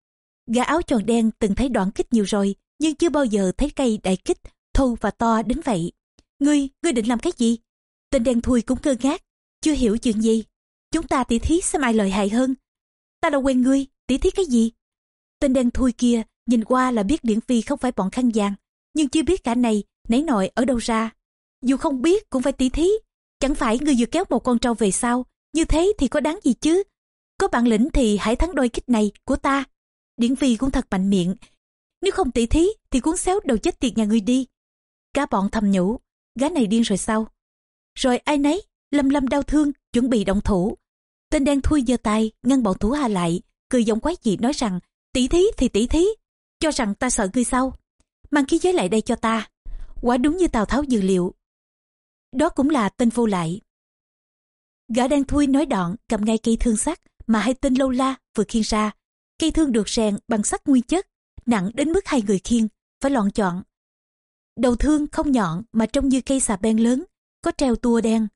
Gã áo tròn đen từng thấy đoạn kích nhiều rồi, nhưng chưa bao giờ thấy cây đại kích thô và to đến vậy. Ngươi ngươi định làm cái gì? Tên đen thui cũng ngơ ngác, chưa hiểu chuyện gì chúng ta tỉ thí xem ai lợi hại hơn. Ta đâu quen ngươi, tỉ thí cái gì? Tên đen thui kia nhìn qua là biết điển phi không phải bọn khăn vàng nhưng chưa biết cả này, nấy nội ở đâu ra. Dù không biết cũng phải tỉ thí. Chẳng phải ngươi vừa kéo một con trâu về sau, như thế thì có đáng gì chứ? Có bản lĩnh thì hãy thắng đôi kích này của ta. Điển phi cũng thật mạnh miệng. Nếu không tỉ thí thì cuốn xéo đầu chết tiệt nhà ngươi đi. Cả bọn thầm nhủ gái này điên rồi sao? Rồi ai nấy lâm lâm đau thương, chuẩn bị động thủ. Tên đen thui giơ tay, ngăn bọn thủ hạ lại, cười giọng quái dị nói rằng, tỷ thí thì tỷ thí, cho rằng ta sợ ngươi sau. Mang khí giới lại đây cho ta. Quả đúng như tào tháo dự liệu. Đó cũng là tên vô lại. Gã đen thui nói đoạn, cầm ngay cây thương sắt mà hai tên lâu la vừa khiên ra. Cây thương được rèn bằng sắt nguyên chất, nặng đến mức hai người khiêng, phải lọn chọn đầu thương không nhọn mà trông như cây xà beng lớn, có treo tua đen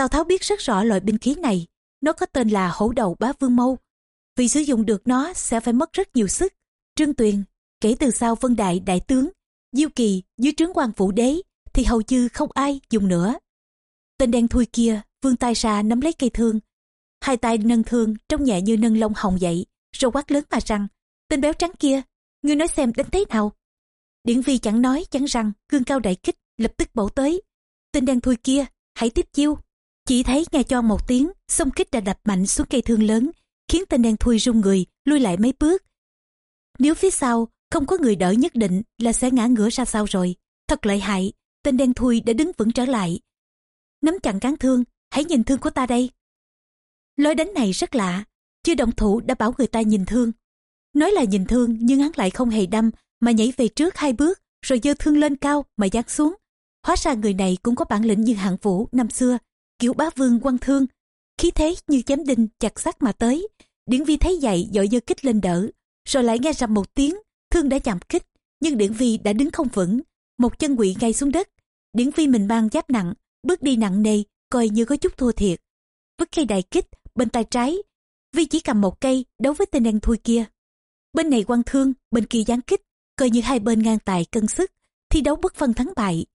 tào tháo biết rất rõ loại binh khí này. Nó có tên là hổ đầu bá vương mâu. Vì sử dụng được nó sẽ phải mất rất nhiều sức, trương tuyền, kể từ sau vân đại đại tướng, diêu kỳ dưới trướng quan vũ đế thì hầu như không ai dùng nữa. Tên đen thui kia, vươn tay ra nắm lấy cây thương. Hai tay nâng thương trông nhẹ như nâng lông hồng dậy rồi quát lớn mà rằng, tên béo trắng kia, ngươi nói xem đánh thế nào? Điển vi chẳng nói, chẳng rằng gương cao đại kích lập tức bổ tới. Tên đen thui kia, hãy tiếp chiêu chỉ thấy nghe cho một tiếng xông kích đã đập mạnh xuống cây thương lớn, khiến tên đen thui rung người, lui lại mấy bước. Nếu phía sau không có người đỡ nhất định là sẽ ngã ngửa ra sau rồi. Thật lợi hại, tên đen thui đã đứng vững trở lại. Nắm chặn cán thương, hãy nhìn thương của ta đây. Lối đánh này rất lạ, chưa động thủ đã bảo người ta nhìn thương. Nói là nhìn thương, nhưng hắn lại không hề đâm, mà nhảy về trước hai bước, rồi giơ thương lên cao mà giáng xuống. Hóa ra người này cũng có bản lĩnh như hạng vũ năm xưa kiểu bá vương quan thương. Khí thế như chém đinh chặt sắt mà tới. Điển vi thấy vậy, dội dơ kích lên đỡ. Rồi lại nghe rầm một tiếng, thương đã chạm kích, nhưng điển vi đã đứng không vững. Một chân quỵ ngay xuống đất. Điển vi mình mang giáp nặng, bước đi nặng nề, coi như có chút thua thiệt. Vứt cây đại kích, bên tay trái, vi chỉ cầm một cây đấu với tên đen thui kia. Bên này quan thương, bên kia giáng kích, coi như hai bên ngang tài cân sức, thi đấu bất phân thắng bại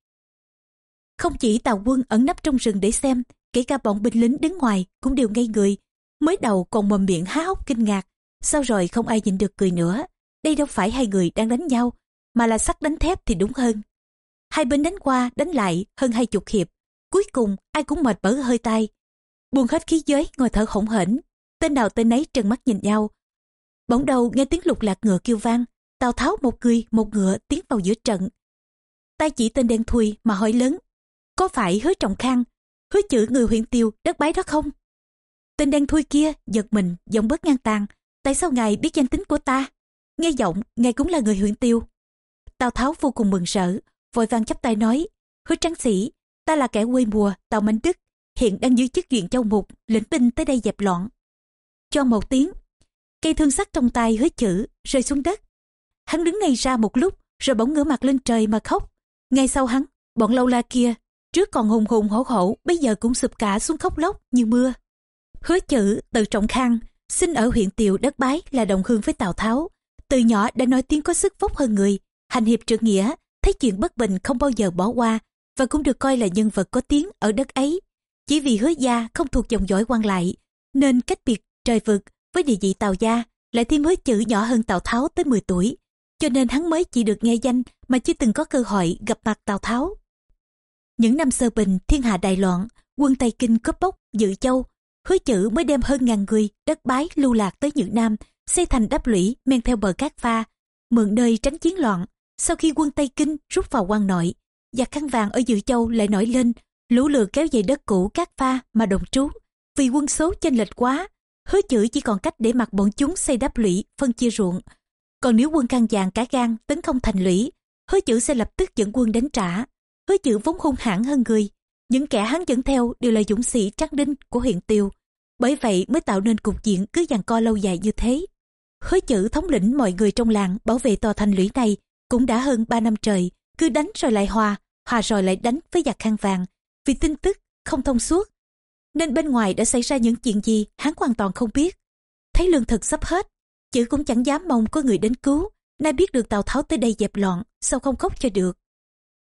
không chỉ tàu quân ẩn nấp trong rừng để xem, kể cả bọn binh lính đứng ngoài cũng đều ngây người. Mới đầu còn mồm miệng há hốc kinh ngạc sau rồi không ai nhịn được cười nữa? Đây đâu phải hai người đang đánh nhau, mà là sắt đánh thép thì đúng hơn. Hai bên đánh qua, đánh lại hơn hai chục hiệp, cuối cùng ai cũng mệt bở hơi tay. Buông hết khí giới ngồi thở hổn hển, tên nào tên nấy trừng mắt nhìn nhau. Bỗng đầu nghe tiếng lục lạc ngựa kêu vang, tào tháo một người một ngựa tiến vào giữa trận. Tay chỉ tên đen thui mà hỏi lớn có phải hứa trọng khang, hứa chữ người huyện tiêu đất bái đó không? Tên đen thui kia giật mình, giọng bớt ngang tàn. Tại sao ngài biết danh tính của ta? Nghe giọng, ngài cũng là người huyện tiêu tào tháo vô cùng mừng sợ vội vàng chắp tay nói, hứa tráng sĩ, ta là kẻ quê mùa tào mạnh đức, hiện đang giữ chức chuyện châu mục, lĩnh binh tới đây dẹp loạn. Cho một tiếng, cây thương sắt trong tay hứa chữ rơi xuống đất. Hắn đứng ngay ra một lúc, rồi bỗng ngửa mặt lên trời mà khóc. Ngay sau hắn, bọn lâu la kia trước còn hùng hùng hổ hổ, bây giờ cũng sụp cả xuống khóc lóc như mưa. Hứa chữ từ trọng khang, sinh ở huyện tiều, đất bái, là đồng hương với tào tháo. Từ nhỏ đã nói tiếng có sức vóc hơn người. Hành hiệp trượng nghĩa, thấy chuyện bất bình không bao giờ bỏ qua, và cũng được coi là nhân vật có tiếng ở đất ấy. Chỉ vì hứa gia không thuộc dòng dõi quan lại, nên cách biệt trời vực với địa vị tào gia lại thêm hứa chữ nhỏ hơn tào tháo tới 10 tuổi. Cho nên hắn mới chỉ được nghe danh mà chưa từng có cơ hội gặp mặt tào tháo những năm sơ bình, thiên hạ đại loạn, quân tây kinh cướp bóc, dự châu, hứa chữ mới đem hơn ngàn người đất bái lưu lạc tới nhữ nam, xây thành đắp lũy, men theo bờ cát pha, mượn nơi tránh chiến loạn. Sau khi quân tây kinh rút vào quan nội giặc khăn vàng ở dự châu lại nổi lên, lũ lượt kéo về đất cũ cát pha mà đồng trú. Vì quân số chênh lệch quá, hứa chữ chỉ còn cách để mặc bọn chúng xây đắp lũy, phân chia ruộng. Còn nếu quân can vàng cả gan, tấn công thành lũy, hứa chữ sẽ lập tức dẫn quân đánh trả hứa chữ vốn hung hãn hơn người. Những kẻ hắn dẫn theo đều là dũng sĩ trắc đinh của huyện tiêu. Bởi vậy mới tạo nên cục diện cứ giằng co lâu dài như thế. Hứa chữ thống lĩnh mọi người trong làng bảo vệ tòa thành lũy này cũng đã hơn 3 năm trời, cứ đánh rồi lại hòa hòa rồi lại đánh với giặc khăn vàng. Vì tin tức không thông suốt, nên bên ngoài đã xảy ra những chuyện gì hắn hoàn toàn không biết. Thấy lương thực sắp hết, chữ cũng chẳng dám mong có người đến cứu. Nay biết được tào tháo tới đây dẹp loạn, sao không khóc cho được?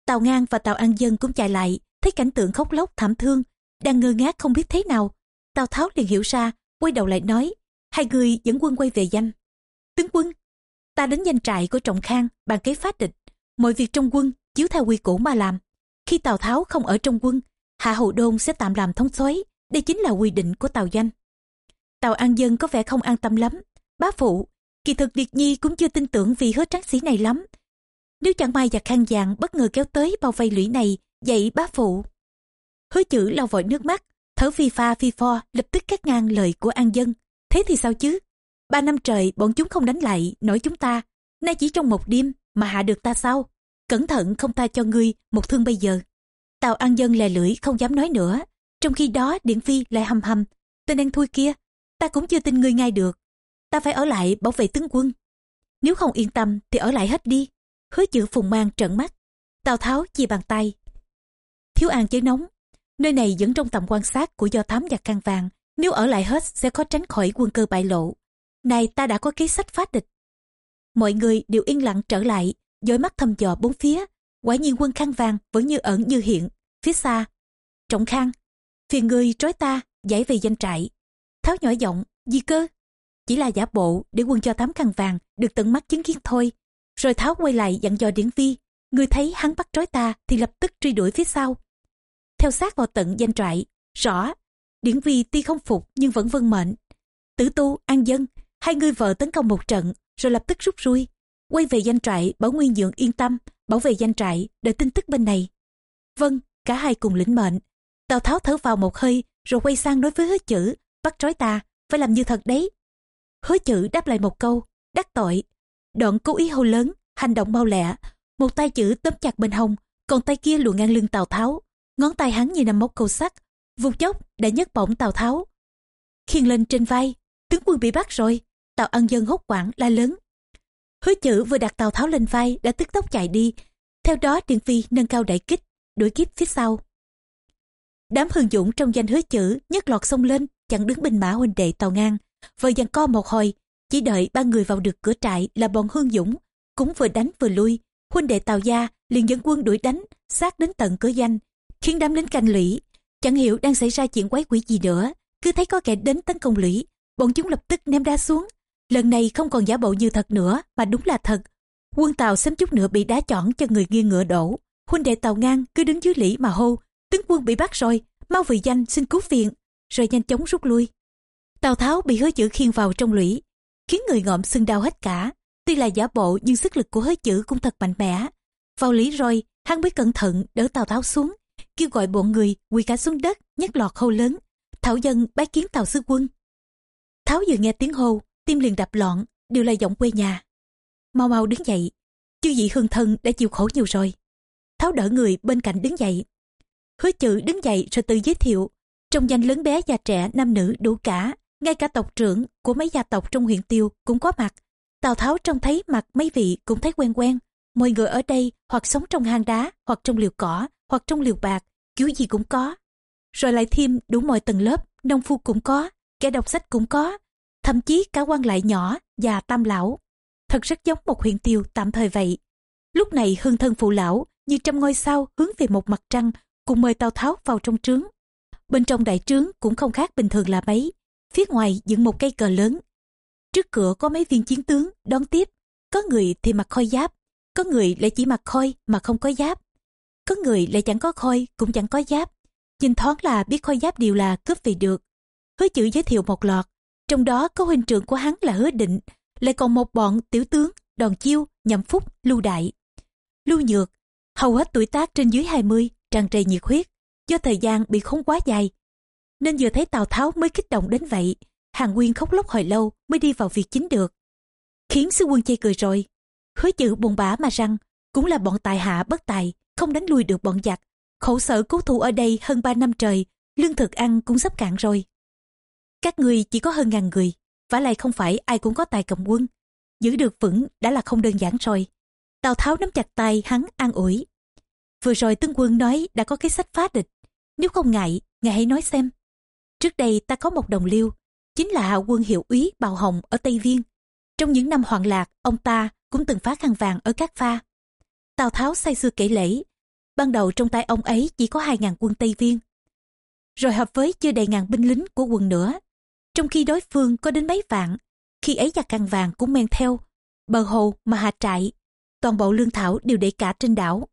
Tào ngang và tào an dân cũng chạy lại, thấy cảnh tượng khóc lóc, thảm thương, đang ngơ ngác không biết thế nào. Tào tháo liền hiểu ra, quay đầu lại nói, hai người dẫn quân quay về danh. Tướng quân, ta đến danh trại của trọng khang, bàn kế phát địch. Mọi việc trong quân chiếu theo quy củ mà làm. Khi tào tháo không ở trong quân, hạ hầu đôn sẽ tạm làm thống soái. Đây chính là quy định của tào danh. Tào an dân có vẻ không an tâm lắm. Bá phụ, kỳ thực điệt nhi cũng chưa tin tưởng vì hứa tráng sĩ này lắm nếu chẳng may giặc khang vàng bất ngờ kéo tới bao vây lũy này dậy bá phụ. Hứa chữ lau vội nước mắt, thở phi pha phi pho, lập tức cắt ngang lời của an dân. Thế thì sao chứ? Ba năm trời, bọn chúng không đánh lại nổi chúng ta. Nay chỉ trong một đêm mà hạ được ta sao? Cẩn thận không ta cho ngươi một thương bây giờ. Tào an dân lè lưỡi không dám nói nữa. Trong khi đó điện phi lại hầm hầm. Tên ăn thui kia, ta cũng chưa tin ngươi ngay được. Ta phải ở lại bảo vệ tướng quân. Nếu không yên tâm thì ở lại hết đi hứa chữ phùng mang trợn mắt. Tào tháo chia bàn tay. Thiếu an chớ nóng. Nơi này vẫn trong tầm quan sát của do thám và can vàng. Nếu ở lại hết sẽ khó tránh khỏi quân cơ bại lộ. Này, ta đã có kế sách phát địch. Mọi người đều yên lặng trở lại, dõi mắt thăm dò bốn phía. Quả nhiên quân khang vàng vẫn như ẩn như hiện, phía xa. Trọng khang, phiền người trói ta, giải về danh trại. Tháo nhỏ giọng gì cơ. Chỉ là giả bộ để quân cho tám khăn vàng được tận mắt chứng kiến thôi rồi tháo quay lại dặn dò điển vi người thấy hắn bắt trói ta thì lập tức truy đuổi phía sau. Theo sát vào tận danh trại, rõ, điển vi tuy không phục nhưng vẫn vâng mệnh. Tử tu, an dân, hai người vợ tấn công một trận rồi lập tức rút lui, quay về danh trại bảo nguyên dưỡng yên tâm, bảo vệ danh trại đợi tin tức bên này. Vâng cả hai cùng lĩnh mệnh. Tào tháo thở vào một hơi rồi quay sang nói với hứa chữ, bắt trói ta, phải làm như thật đấy. Hứa chữ đáp lại một câu, đắc tội đoạn cố ý hô lớn, hành động mau lẹ. Một tay chữ tóm chặt bên hông, còn tay kia luồn ngang lưng tào tháo. Ngón tay hắn như nằm móc câu sắt. Vụt chốc đã nhấc bổng tào tháo. Khiêng lên trên vai, tướng quân bị bắt rồi. Tào ân dân hốt quảng la lớn. Hứa chữ vừa đặt tào tháo lên vai, đã tức tốc chạy đi. Theo đó, điện phi nâng cao đại kích, đuổi kiếp phía sau. Đám hương dũng trong danh hứa chữ nhất lọt xông lên, chặn đứng binh mã huynh đệ tàu ngang. Vừa giằng co một hồi chỉ đợi ba người vào được cửa trại là bọn hương dũng, cũng vừa đánh vừa lui, huynh đệ Tào gia liền dẫn quân đuổi đánh, sát đến tận cửa danh, khiến đám lính canh lũy. Chẳng hiểu đang xảy ra chuyện quái quỷ gì nữa, cứ thấy có kẻ đến tấn công lũy, bọn chúng lập tức ném đá xuống. Lần này không còn giả bộ như thật nữa, mà đúng là thật. Quân tàu xém chút nữa bị đá chọn cho người nghiêng ngựa đổ. Huynh đệ tàu ngang cứ đứng dưới lũy mà hô, tướng quân bị bắt rồi, mau vì danh xin cứu viện, rồi nhanh chóng rút lui. Tào tháo bị hứa chữ khiêng vào trong lũy khiến người ngộm sưng đau hết cả. Tuy là giả bộ, nhưng sức lực của hứa chữ cũng thật mạnh mẽ. Vào lý rồi hắn mới cẩn thận, đỡ tào tháo xuống, kêu gọi bọn người quỳ cả xuống đất, nhấc lọt hô lớn, thảo dân bái kiến tào sư quân. Tháo vừa nghe tiếng hô, tim liền đập loạn, đều là giọng quê nhà. Mau mau đứng dậy, chư vị hương thân đã chịu khổ nhiều rồi. Tháo đỡ người bên cạnh đứng dậy. Hứa chữ đứng dậy rồi tự giới thiệu, trong danh lớn bé già trẻ nam nữ đủ cả ngay cả tộc trưởng của mấy gia tộc trong huyện tiêu cũng có mặt. Tào tháo trông thấy mặt mấy vị cũng thấy quen quen. Mọi người ở đây hoặc sống trong hang đá, hoặc trong liều cỏ, hoặc trong liều bạc, kiểu gì cũng có. Rồi lại thêm đủ mọi tầng lớp, nông phu cũng có, kẻ đọc sách cũng có, thậm chí cả quan lại nhỏ và tam lão. Thật rất giống một huyện tiêu tạm thời vậy. Lúc này hương thân phụ lão, như trăm ngôi sao hướng về một mặt trăng, cùng mời tào tháo vào trong trướng. Bên trong đại trướng cũng không khác bình thường là mấy phía ngoài dựng một cây cờ lớn. Trước cửa có mấy viên chiến tướng đón tiếp. Có người thì mặc khôi giáp có người lại chỉ mặc khôi mà không có giáp. Có người lại chẳng có khôi cũng chẳng có giáp. Nhìn thoáng là biết khôi giáp đều là cướp về được. Hứa chữ giới thiệu một loạt trong đó có huynh trưởng của hắn là hứa định lại còn một bọn tiểu tướng đòn chiêu nhậm phúc lưu đại. Lưu nhược hầu hết tuổi tác trên dưới 20, tràn trề nhiệt huyết do thời gian bị khốn quá dài nên vừa thấy tào tháo mới kích động đến vậy. Hàng nguyên khóc lóc hồi lâu mới đi vào việc chính được. Khiến sứ quân chê cười rồi. Hứa chữ buồn bã mà rằng, cũng là bọn tài hạ bất tài, không đánh lui được bọn giặc. Khẩu sở cố thủ ở đây hơn 3 năm trời, lương thực ăn cũng sắp cạn rồi. Các người chỉ có hơn ngàn người và lại không phải ai cũng có tài cầm quân. Giữ được vững đã là không đơn giản rồi. Tào tháo nắm chặt tay hắn an ủi. Vừa rồi tướng quân nói đã có cái sách phá địch. Nếu không ngại, ngài hãy nói xem trước đây ta có một đồng liêu, chính là hạ quân hiệu úy bào hồng ở tây viên. Trong những năm hoạn lạc, ông ta cũng từng phá khăn vàng ở các pha. Tào tháo say xưa kể lễ ban đầu trong tay ông ấy chỉ có hai ngàn quân tây viên. Rồi hợp với chưa đầy ngàn binh lính của quân nữa, trong khi đối phương có đến mấy vạn, khi ấy giặc khăn vàng cũng men theo, bờ hồ mà hạ trại, toàn bộ lương thảo đều để cả trên đảo.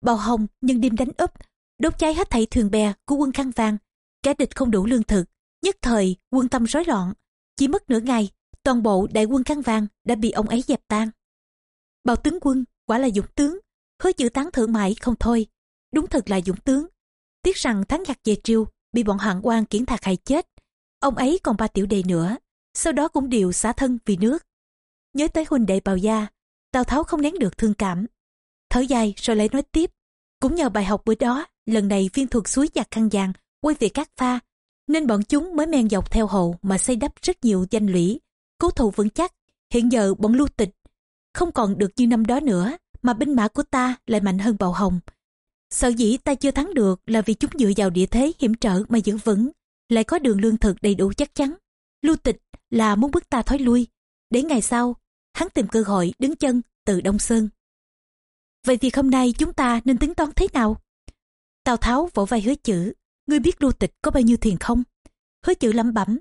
Bào hồng nhân đêm đánh úp, đốt cháy hết thảy thuyền bè của quân khăn vàng kẻ địch không đủ lương thực, nhất thời quân tâm rối loạn. Chỉ mất nửa ngày, toàn bộ đại quân khăn vàng đã bị ông ấy dẹp tan. Bào tướng quân quả là dũng tướng, hứa chữ tán thưởng mãi không thôi. Đúng thật là dũng tướng. Tiếc rằng thắng giặc về triều bị bọn hạng quan kiển thạc hại chết. Ông ấy còn ba tiểu đệ nữa, sau đó cũng đều xả thân vì nước. Nhớ tới huynh đệ bào gia, tào tháo không nén được thương cảm. Thở dài rồi lại nói tiếp, cũng nhờ bài học bữa đó, lần này viên thuật suối giặc khăn vàng quay về các pha, nên bọn chúng mới men dọc theo hồ mà xây đắp rất nhiều danh lũy, cố thủ vững chắc. Hiện giờ bọn lưu tịch không còn được như năm đó nữa, mà binh mã của ta lại mạnh hơn bạo hồng. Sợ dĩ ta chưa thắng được là vì chúng dựa vào địa thế hiểm trở mà giữ vững, lại có đường lương thực đầy đủ chắc chắn. Lưu tịch là muốn bức ta thói lui, để ngày sau, hắn tìm cơ hội đứng chân từ đông sơn. Vậy thì hôm nay chúng ta nên tính toán thế nào? Tào tháo vỗ vai hứa chữ ngươi biết lưu tịch có bao nhiêu thuyền không? Hứa chữ lẩm bẩm.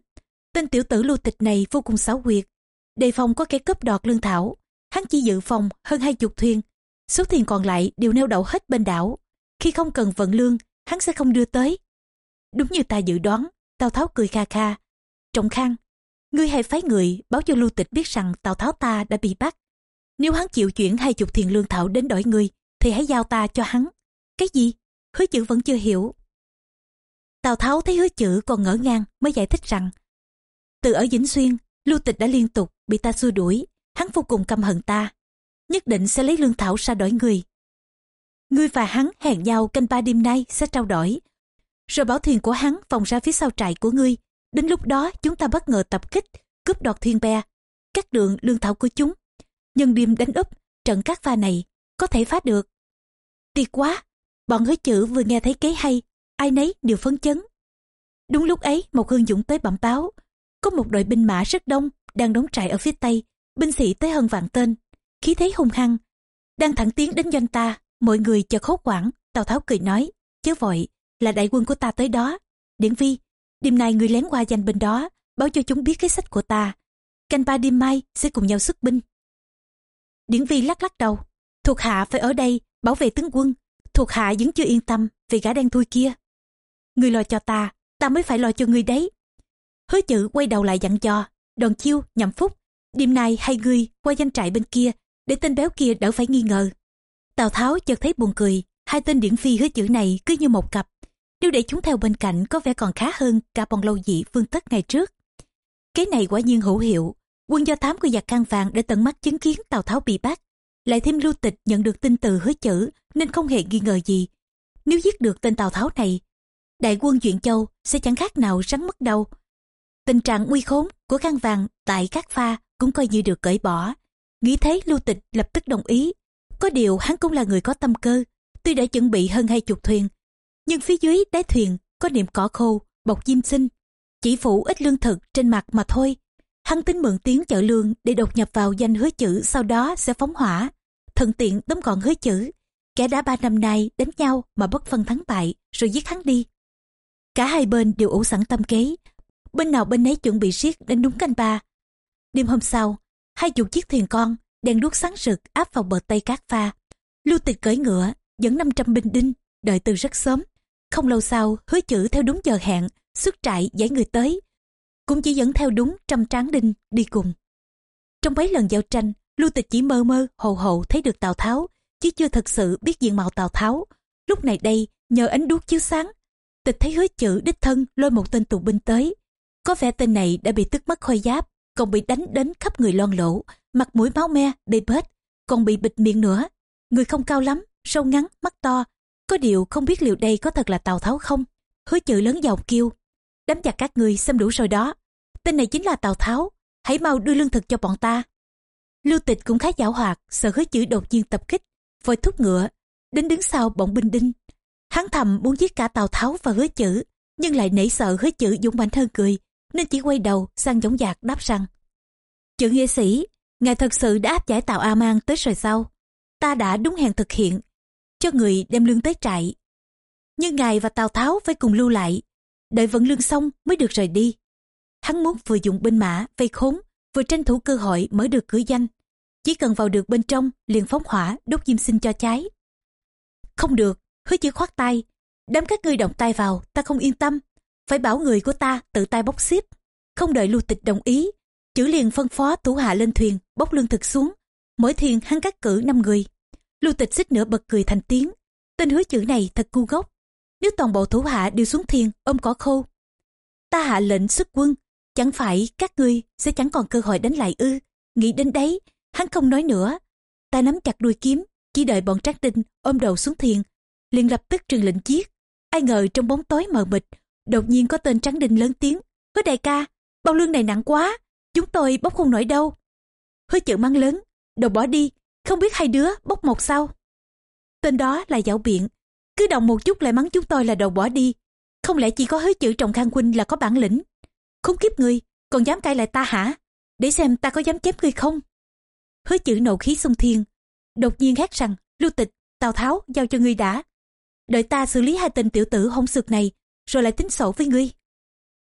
Tên tiểu tử lưu tịch này vô cùng xảo quyệt. Đề phòng có kẻ cướp đoạt lương thảo. Hắn chỉ dự phòng hơn hai chục thuyền. Số thuyền còn lại đều neo đậu hết bên đảo. Khi không cần vận lương, hắn sẽ không đưa tới. Đúng như ta dự đoán, tào tháo cười kha kha. Trọng khang, ngươi hãy phái người báo cho lưu tịch biết rằng tào tháo ta đã bị bắt. Nếu hắn chịu chuyển hai chục thuyền lương thảo đến đổi ngươi thì hãy giao ta cho hắn. Cái gì? Hứa chữ vẫn chưa hiểu tào tháo thấy hứa chữ còn ngỡ ngang mới giải thích rằng, từ ở vĩnh xuyên, lưu tịch đã liên tục bị ta xua đuổi, hắn vô cùng căm hận ta, nhất định sẽ lấy lương thảo ra đổi người. Ngươi và hắn hẹn nhau canh ba đêm nay sẽ trao đổi, rồi bảo thuyền của hắn vòng ra phía sau trại của ngươi. Đến lúc đó chúng ta bất ngờ tập kích, cướp đoạt thuyền bè, cắt đường lương thảo của chúng. Nhân đêm đánh úp, trận các pha này có thể phá được. Tuyệt quá, bọn hứa chữ vừa nghe thấy kế hay ai nấy đều phấn chấn. Đúng lúc ấy, một hương dũng tới bẩm báo. Có một đội binh mã rất đông đang đóng trại ở phía tây, binh sĩ tới hơn vạn tên. Khí thế hung hăng, đang thẳng tiến đến doanh ta. Mọi người chợt hốt quảng, tào tháo cười nói, chớ vội, là đại quân của ta tới đó. Điển vi, đêm nay người lén qua danh binh đó, báo cho chúng biết cái sách của ta. Canh ba đêm mai sẽ cùng nhau xuất binh. Điển vi lắc lắc đầu, thuộc hạ phải ở đây, bảo vệ tướng quân. Thuộc hạ vẫn chưa yên tâm vì gã đen thui kia người lo cho ta ta mới phải lo cho người đấy. Hứa chữ quay đầu lại dặn cho đòn chiêu, nhậm phúc, đêm nay hai người qua danh trại bên kia, để tên béo kia đỡ phải nghi ngờ. Tào tháo chợt thấy buồn cười, hai tên điển phi hứa chữ này cứ như một cặp. Nếu để chúng theo bên cạnh có vẻ còn khá hơn cả bọn lâu dị vương tất ngày trước. Cái này quả nhiên hữu hiệu, quân do thám của giặc khăn vàng để tận mắt chứng kiến tào tháo bị bắt, lại thêm lưu tịch nhận được tin từ hứa chữ, nên không hề nghi ngờ gì. Nếu giết được tên tào tháo này đại quân chuyện châu sẽ chẳng khác nào rắn mất đầu tình trạng nguy khốn của khăn vàng tại các pha cũng coi như được cởi bỏ. Nghĩ thế lưu tịch lập tức đồng ý. Có điều hắn cũng là người có tâm cơ, tuy đã chuẩn bị hơn hai chục thuyền. Nhưng phía dưới đáy thuyền có niệm cỏ khô, bọc diêm sinh, chỉ phủ ít lương thực trên mặt mà thôi. Hắn tính mượn tiếng chợ lương để đột nhập vào danh hứa chữ sau đó sẽ phóng hỏa. Thuận tiện tóm gọn hứa chữ. Kẻ đã ba năm nay đánh nhau mà bất phân thắng bại rồi giết hắn đi. Cả hai bên đều ủ sẵn tâm kế. Bên nào bên nấy chuẩn bị siết đến đúng canh ba. Đêm hôm sau, hai chục chiếc thuyền con đèn đuốc sáng rực áp vào bờ tây cát pha. Lưu tịch cởi ngựa dẫn 500 binh đinh đợi từ rất sớm. Không lâu sau hứa chữ theo đúng giờ hẹn xuất trại giải người tới cũng chỉ dẫn theo đúng trăm tráng đinh đi cùng trong mấy lần giao tranh lưu tịch chỉ mơ mơ hồ hồ thấy được tào tháo chứ chưa thật sự biết diện mạo tào tháo lúc này đây nhờ ánh đuốc chiếu sáng tịch thấy hứa chữ đích thân lôi một tên tù binh tới. Có vẻ tên này đã bị tức mất khôi giáp, còn bị đánh đến khắp người loan lỗ mặt mũi máu me bê bết, còn bị bịt miệng nữa. Người không cao lắm, sâu ngắn, mắt to. Có điều không biết liệu đây có thật là tào tháo không? Hứa chữ lớn giọng kêu, đám chặt các người xem đủ rồi đó. Tên này chính là tào tháo. Hãy mau đưa lương thực cho bọn ta. Lưu tịch cũng khá giảo hoạt, sợ hứa chữ đột nhiên tập kích, vội thúc ngựa, đến đứng sau bọn binh đinh hắn thầm muốn giết cả tào tháo và hứa chữ nhưng lại nảy sợ hứa chữ dũng mạnh hơn cười nên chỉ quay đầu sang giống dạc đáp rằng chữ nghĩa sĩ ngài thật sự đã áp giải tào a mang tới rồi sau ta đã đúng hẹn thực hiện cho người đem lương tới trại nhưng ngài và tào tháo phải cùng lưu lại đợi vận lương xong mới được rời đi. Hắn muốn vừa dùng binh mã vây khốn, vừa tranh thủ cơ hội mở được cửa danh. Chỉ cần vào được bên trong, liền phóng hỏa, đốt diêm sinh cho cháy. Không được, hứa chữ khoát tay. Đám các ngươi động tay vào, ta không yên tâm. Phải bảo người của ta tự tay bốc xếp. Không đợi lưu tịch đồng ý, chữ liền phân phó thủ hạ lên thuyền, bốc lương thực xuống. Mỗi thuyền hắn cắt cử năm người. Lưu tịch xích nữa bật cười thành tiếng. Tên hứa chữ này thật cu gốc, nếu toàn bộ thủ hạ đều xuống thuyền ôm cỏ khô ta hạ lệnh xuất quân chẳng phải các ngươi sẽ chẳng còn cơ hội đánh lại ư nghĩ đến đấy hắn không nói nữa ta nắm chặt đuôi kiếm chỉ đợi bọn trác đinh ôm đầu xuống thuyền liền lập tức trừng lệnh chiết. ai ngờ trong bóng tối mờ mịt, đột nhiên có tên trắng đinh lớn tiếng, hứa đại ca, bao lương này nặng quá, chúng tôi bốc không nổi đâu. Hứa chữ mang lớn, đồ bỏ đi, không biết hai đứa bốc một sau tên đó là dạo biện, cứ động một chút lại mắng chúng tôi là đầu bỏ đi. Không lẽ chỉ có hứa chữ trọng khang huynh là có bản lĩnh? Khốn kiếp ngươi còn dám cãi lại ta hả? Để xem ta có dám chém ngươi không? Hứa chữ nộ khí xung thiên, đột nhiên hét rằng, lưu tịch, tào tháo giao cho ngươi đã đợi ta xử lý hai tên tiểu tử hỗn xược này, rồi lại tính sổ với ngươi.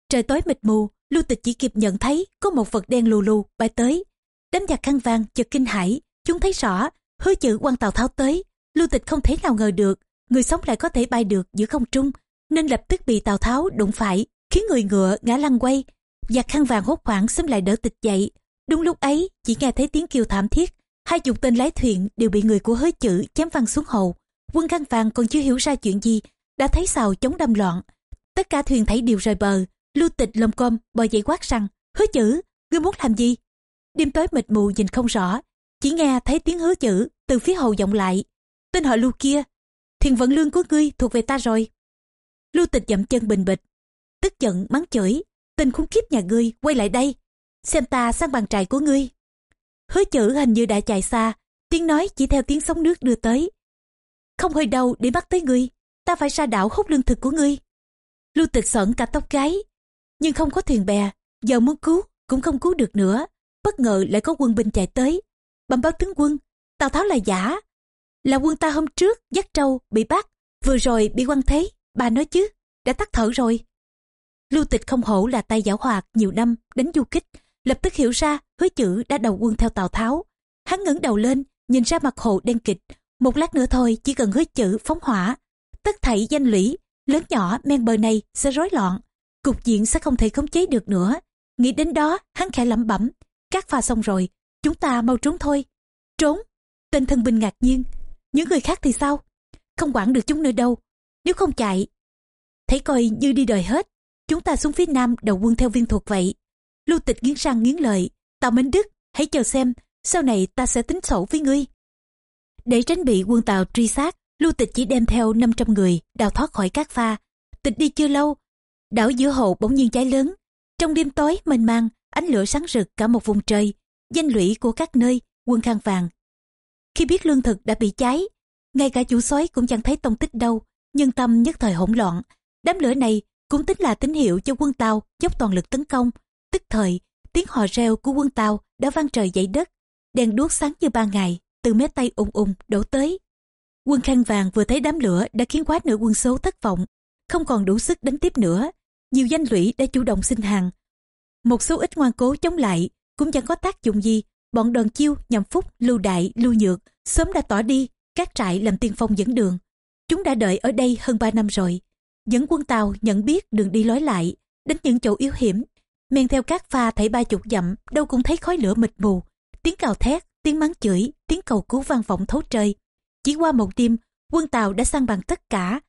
Trời tối mịt mù, lưu tịch chỉ kịp nhận thấy có một vật đen lù lù bay tới. Đám giặc khăn vàng, chợt kinh hãi, chúng thấy rõ, hứa chữ quan tào tháo tới. Lưu tịch không thể nào ngờ được, người sống lại có thể bay được giữa không trung, nên lập tức bị tào tháo đụng phải, khiến người ngựa ngã lăn quay. Giặc khăn vàng hốt hoảng xâm lại đỡ tịch dậy. Đúng lúc ấy, chỉ nghe thấy tiếng kêu thảm thiết, hai chục tên lái thuyền đều bị người của hứa chữ chém văng xuống hồ quân khăn vàng còn chưa hiểu ra chuyện gì, đã thấy xào chống đâm loạn. Tất cả thuyền thấy đều rời bờ, lưu tịch lồng com bò dậy quát rằng, hứa chữ, ngươi muốn làm gì? Đêm tối mịt mù nhìn không rõ, chỉ nghe thấy tiếng hứa chữ từ phía hầu vọng lại. Tên họ lưu kia, thuyền vận lương của ngươi thuộc về ta rồi. Lưu tịch dậm chân bình bịch, tức giận mắng chửi, tên khốn kiếp nhà ngươi, quay lại đây, xem ta sang bàn trại của ngươi. Hứa chữ hình như đã chạy xa, tiếng nói chỉ theo tiếng sóng nước đưa tới không hơi đâu để bắt tới ngươi. Ta phải ra đảo hút lương thực của ngươi. Lưu tịch sợn cả tóc gáy, nhưng không có thuyền bè, giờ muốn cứu cũng không cứu được nữa. Bất ngờ lại có quân binh chạy tới, bẩm báo tướng quân, tào tháo là giả, là quân ta hôm trước dắt trâu bị bắt, vừa rồi bị quan thế bà nói chứ, đã tắt thở rồi. Lưu tịch không hổ là tay giảo hoạt nhiều năm đánh du kích, lập tức hiểu ra hứa chữ đã đầu quân theo tào tháo. Hắn ngẩng đầu lên, nhìn ra mặt hồ đen kịch một lát nữa thôi, chỉ cần hứa chữ, phóng hỏa. Tất thảy danh lũy, lớn nhỏ, men bờ này sẽ rối loạn. Cục diện sẽ không thể khống chế được nữa. Nghĩ đến đó, hắn khẽ lẩm bẩm. Các pha xong rồi, chúng ta mau trốn thôi. Trốn? Tên thân binh ngạc nhiên. Những người khác thì sao? Không quản được chúng nơi đâu. Nếu không chạy, thấy coi như đi đời hết. Chúng ta xuống phía nam, đầu quân theo viên thuộc vậy. Lưu tịch nghiến răng nghiến lợi. Tào mến đức, hãy chờ xem, sau này ta sẽ tính sổ với ngươi để tránh bị quân tàu truy sát, lưu tịch chỉ đem theo 500 người đào thoát khỏi các pha. Tịch đi chưa lâu, đảo giữa hồ bỗng nhiên cháy lớn. Trong đêm tối mênh mang, ánh lửa sáng rực cả một vùng trời, danh lũy của các nơi, quân khang vàng. Khi biết lương thực đã bị cháy, ngay cả chủ soái cũng chẳng thấy tông tích đâu nhân tâm nhất thời hỗn loạn. Đám lửa này cũng tính là tín hiệu cho quân tàu dốc toàn lực tấn công. Tức thời, tiếng hò reo của quân tàu đã vang trời dậy đất, đèn đuốc sáng như ban ngày từ mé tay ung ung đổ tới. Quân khăn vàng vừa thấy đám lửa đã khiến quá nửa quân số thất vọng, không còn đủ sức đánh tiếp nữa. Nhiều danh lũy đã chủ động xin hàng. Một số ít ngoan cố chống lại, cũng chẳng có tác dụng gì. Bọn đoàn chiêu nhằm phúc, lưu đại, lưu nhược, sớm đã tỏ đi các trại làm tiên phong dẫn đường. Chúng đã đợi ở đây hơn 3 năm rồi. Dẫn quân tàu nhận biết đường đi lối lại, đến những chỗ yếu hiểm, men theo các pha thảy ba chục dặm, đâu cũng thấy khói lửa mịt mù. Tiếng cào thét tiếng mắng chửi, tiếng cầu cứu vang vọng thấu trời. Chỉ qua một đêm, quân tàu đã sang bằng tất cả.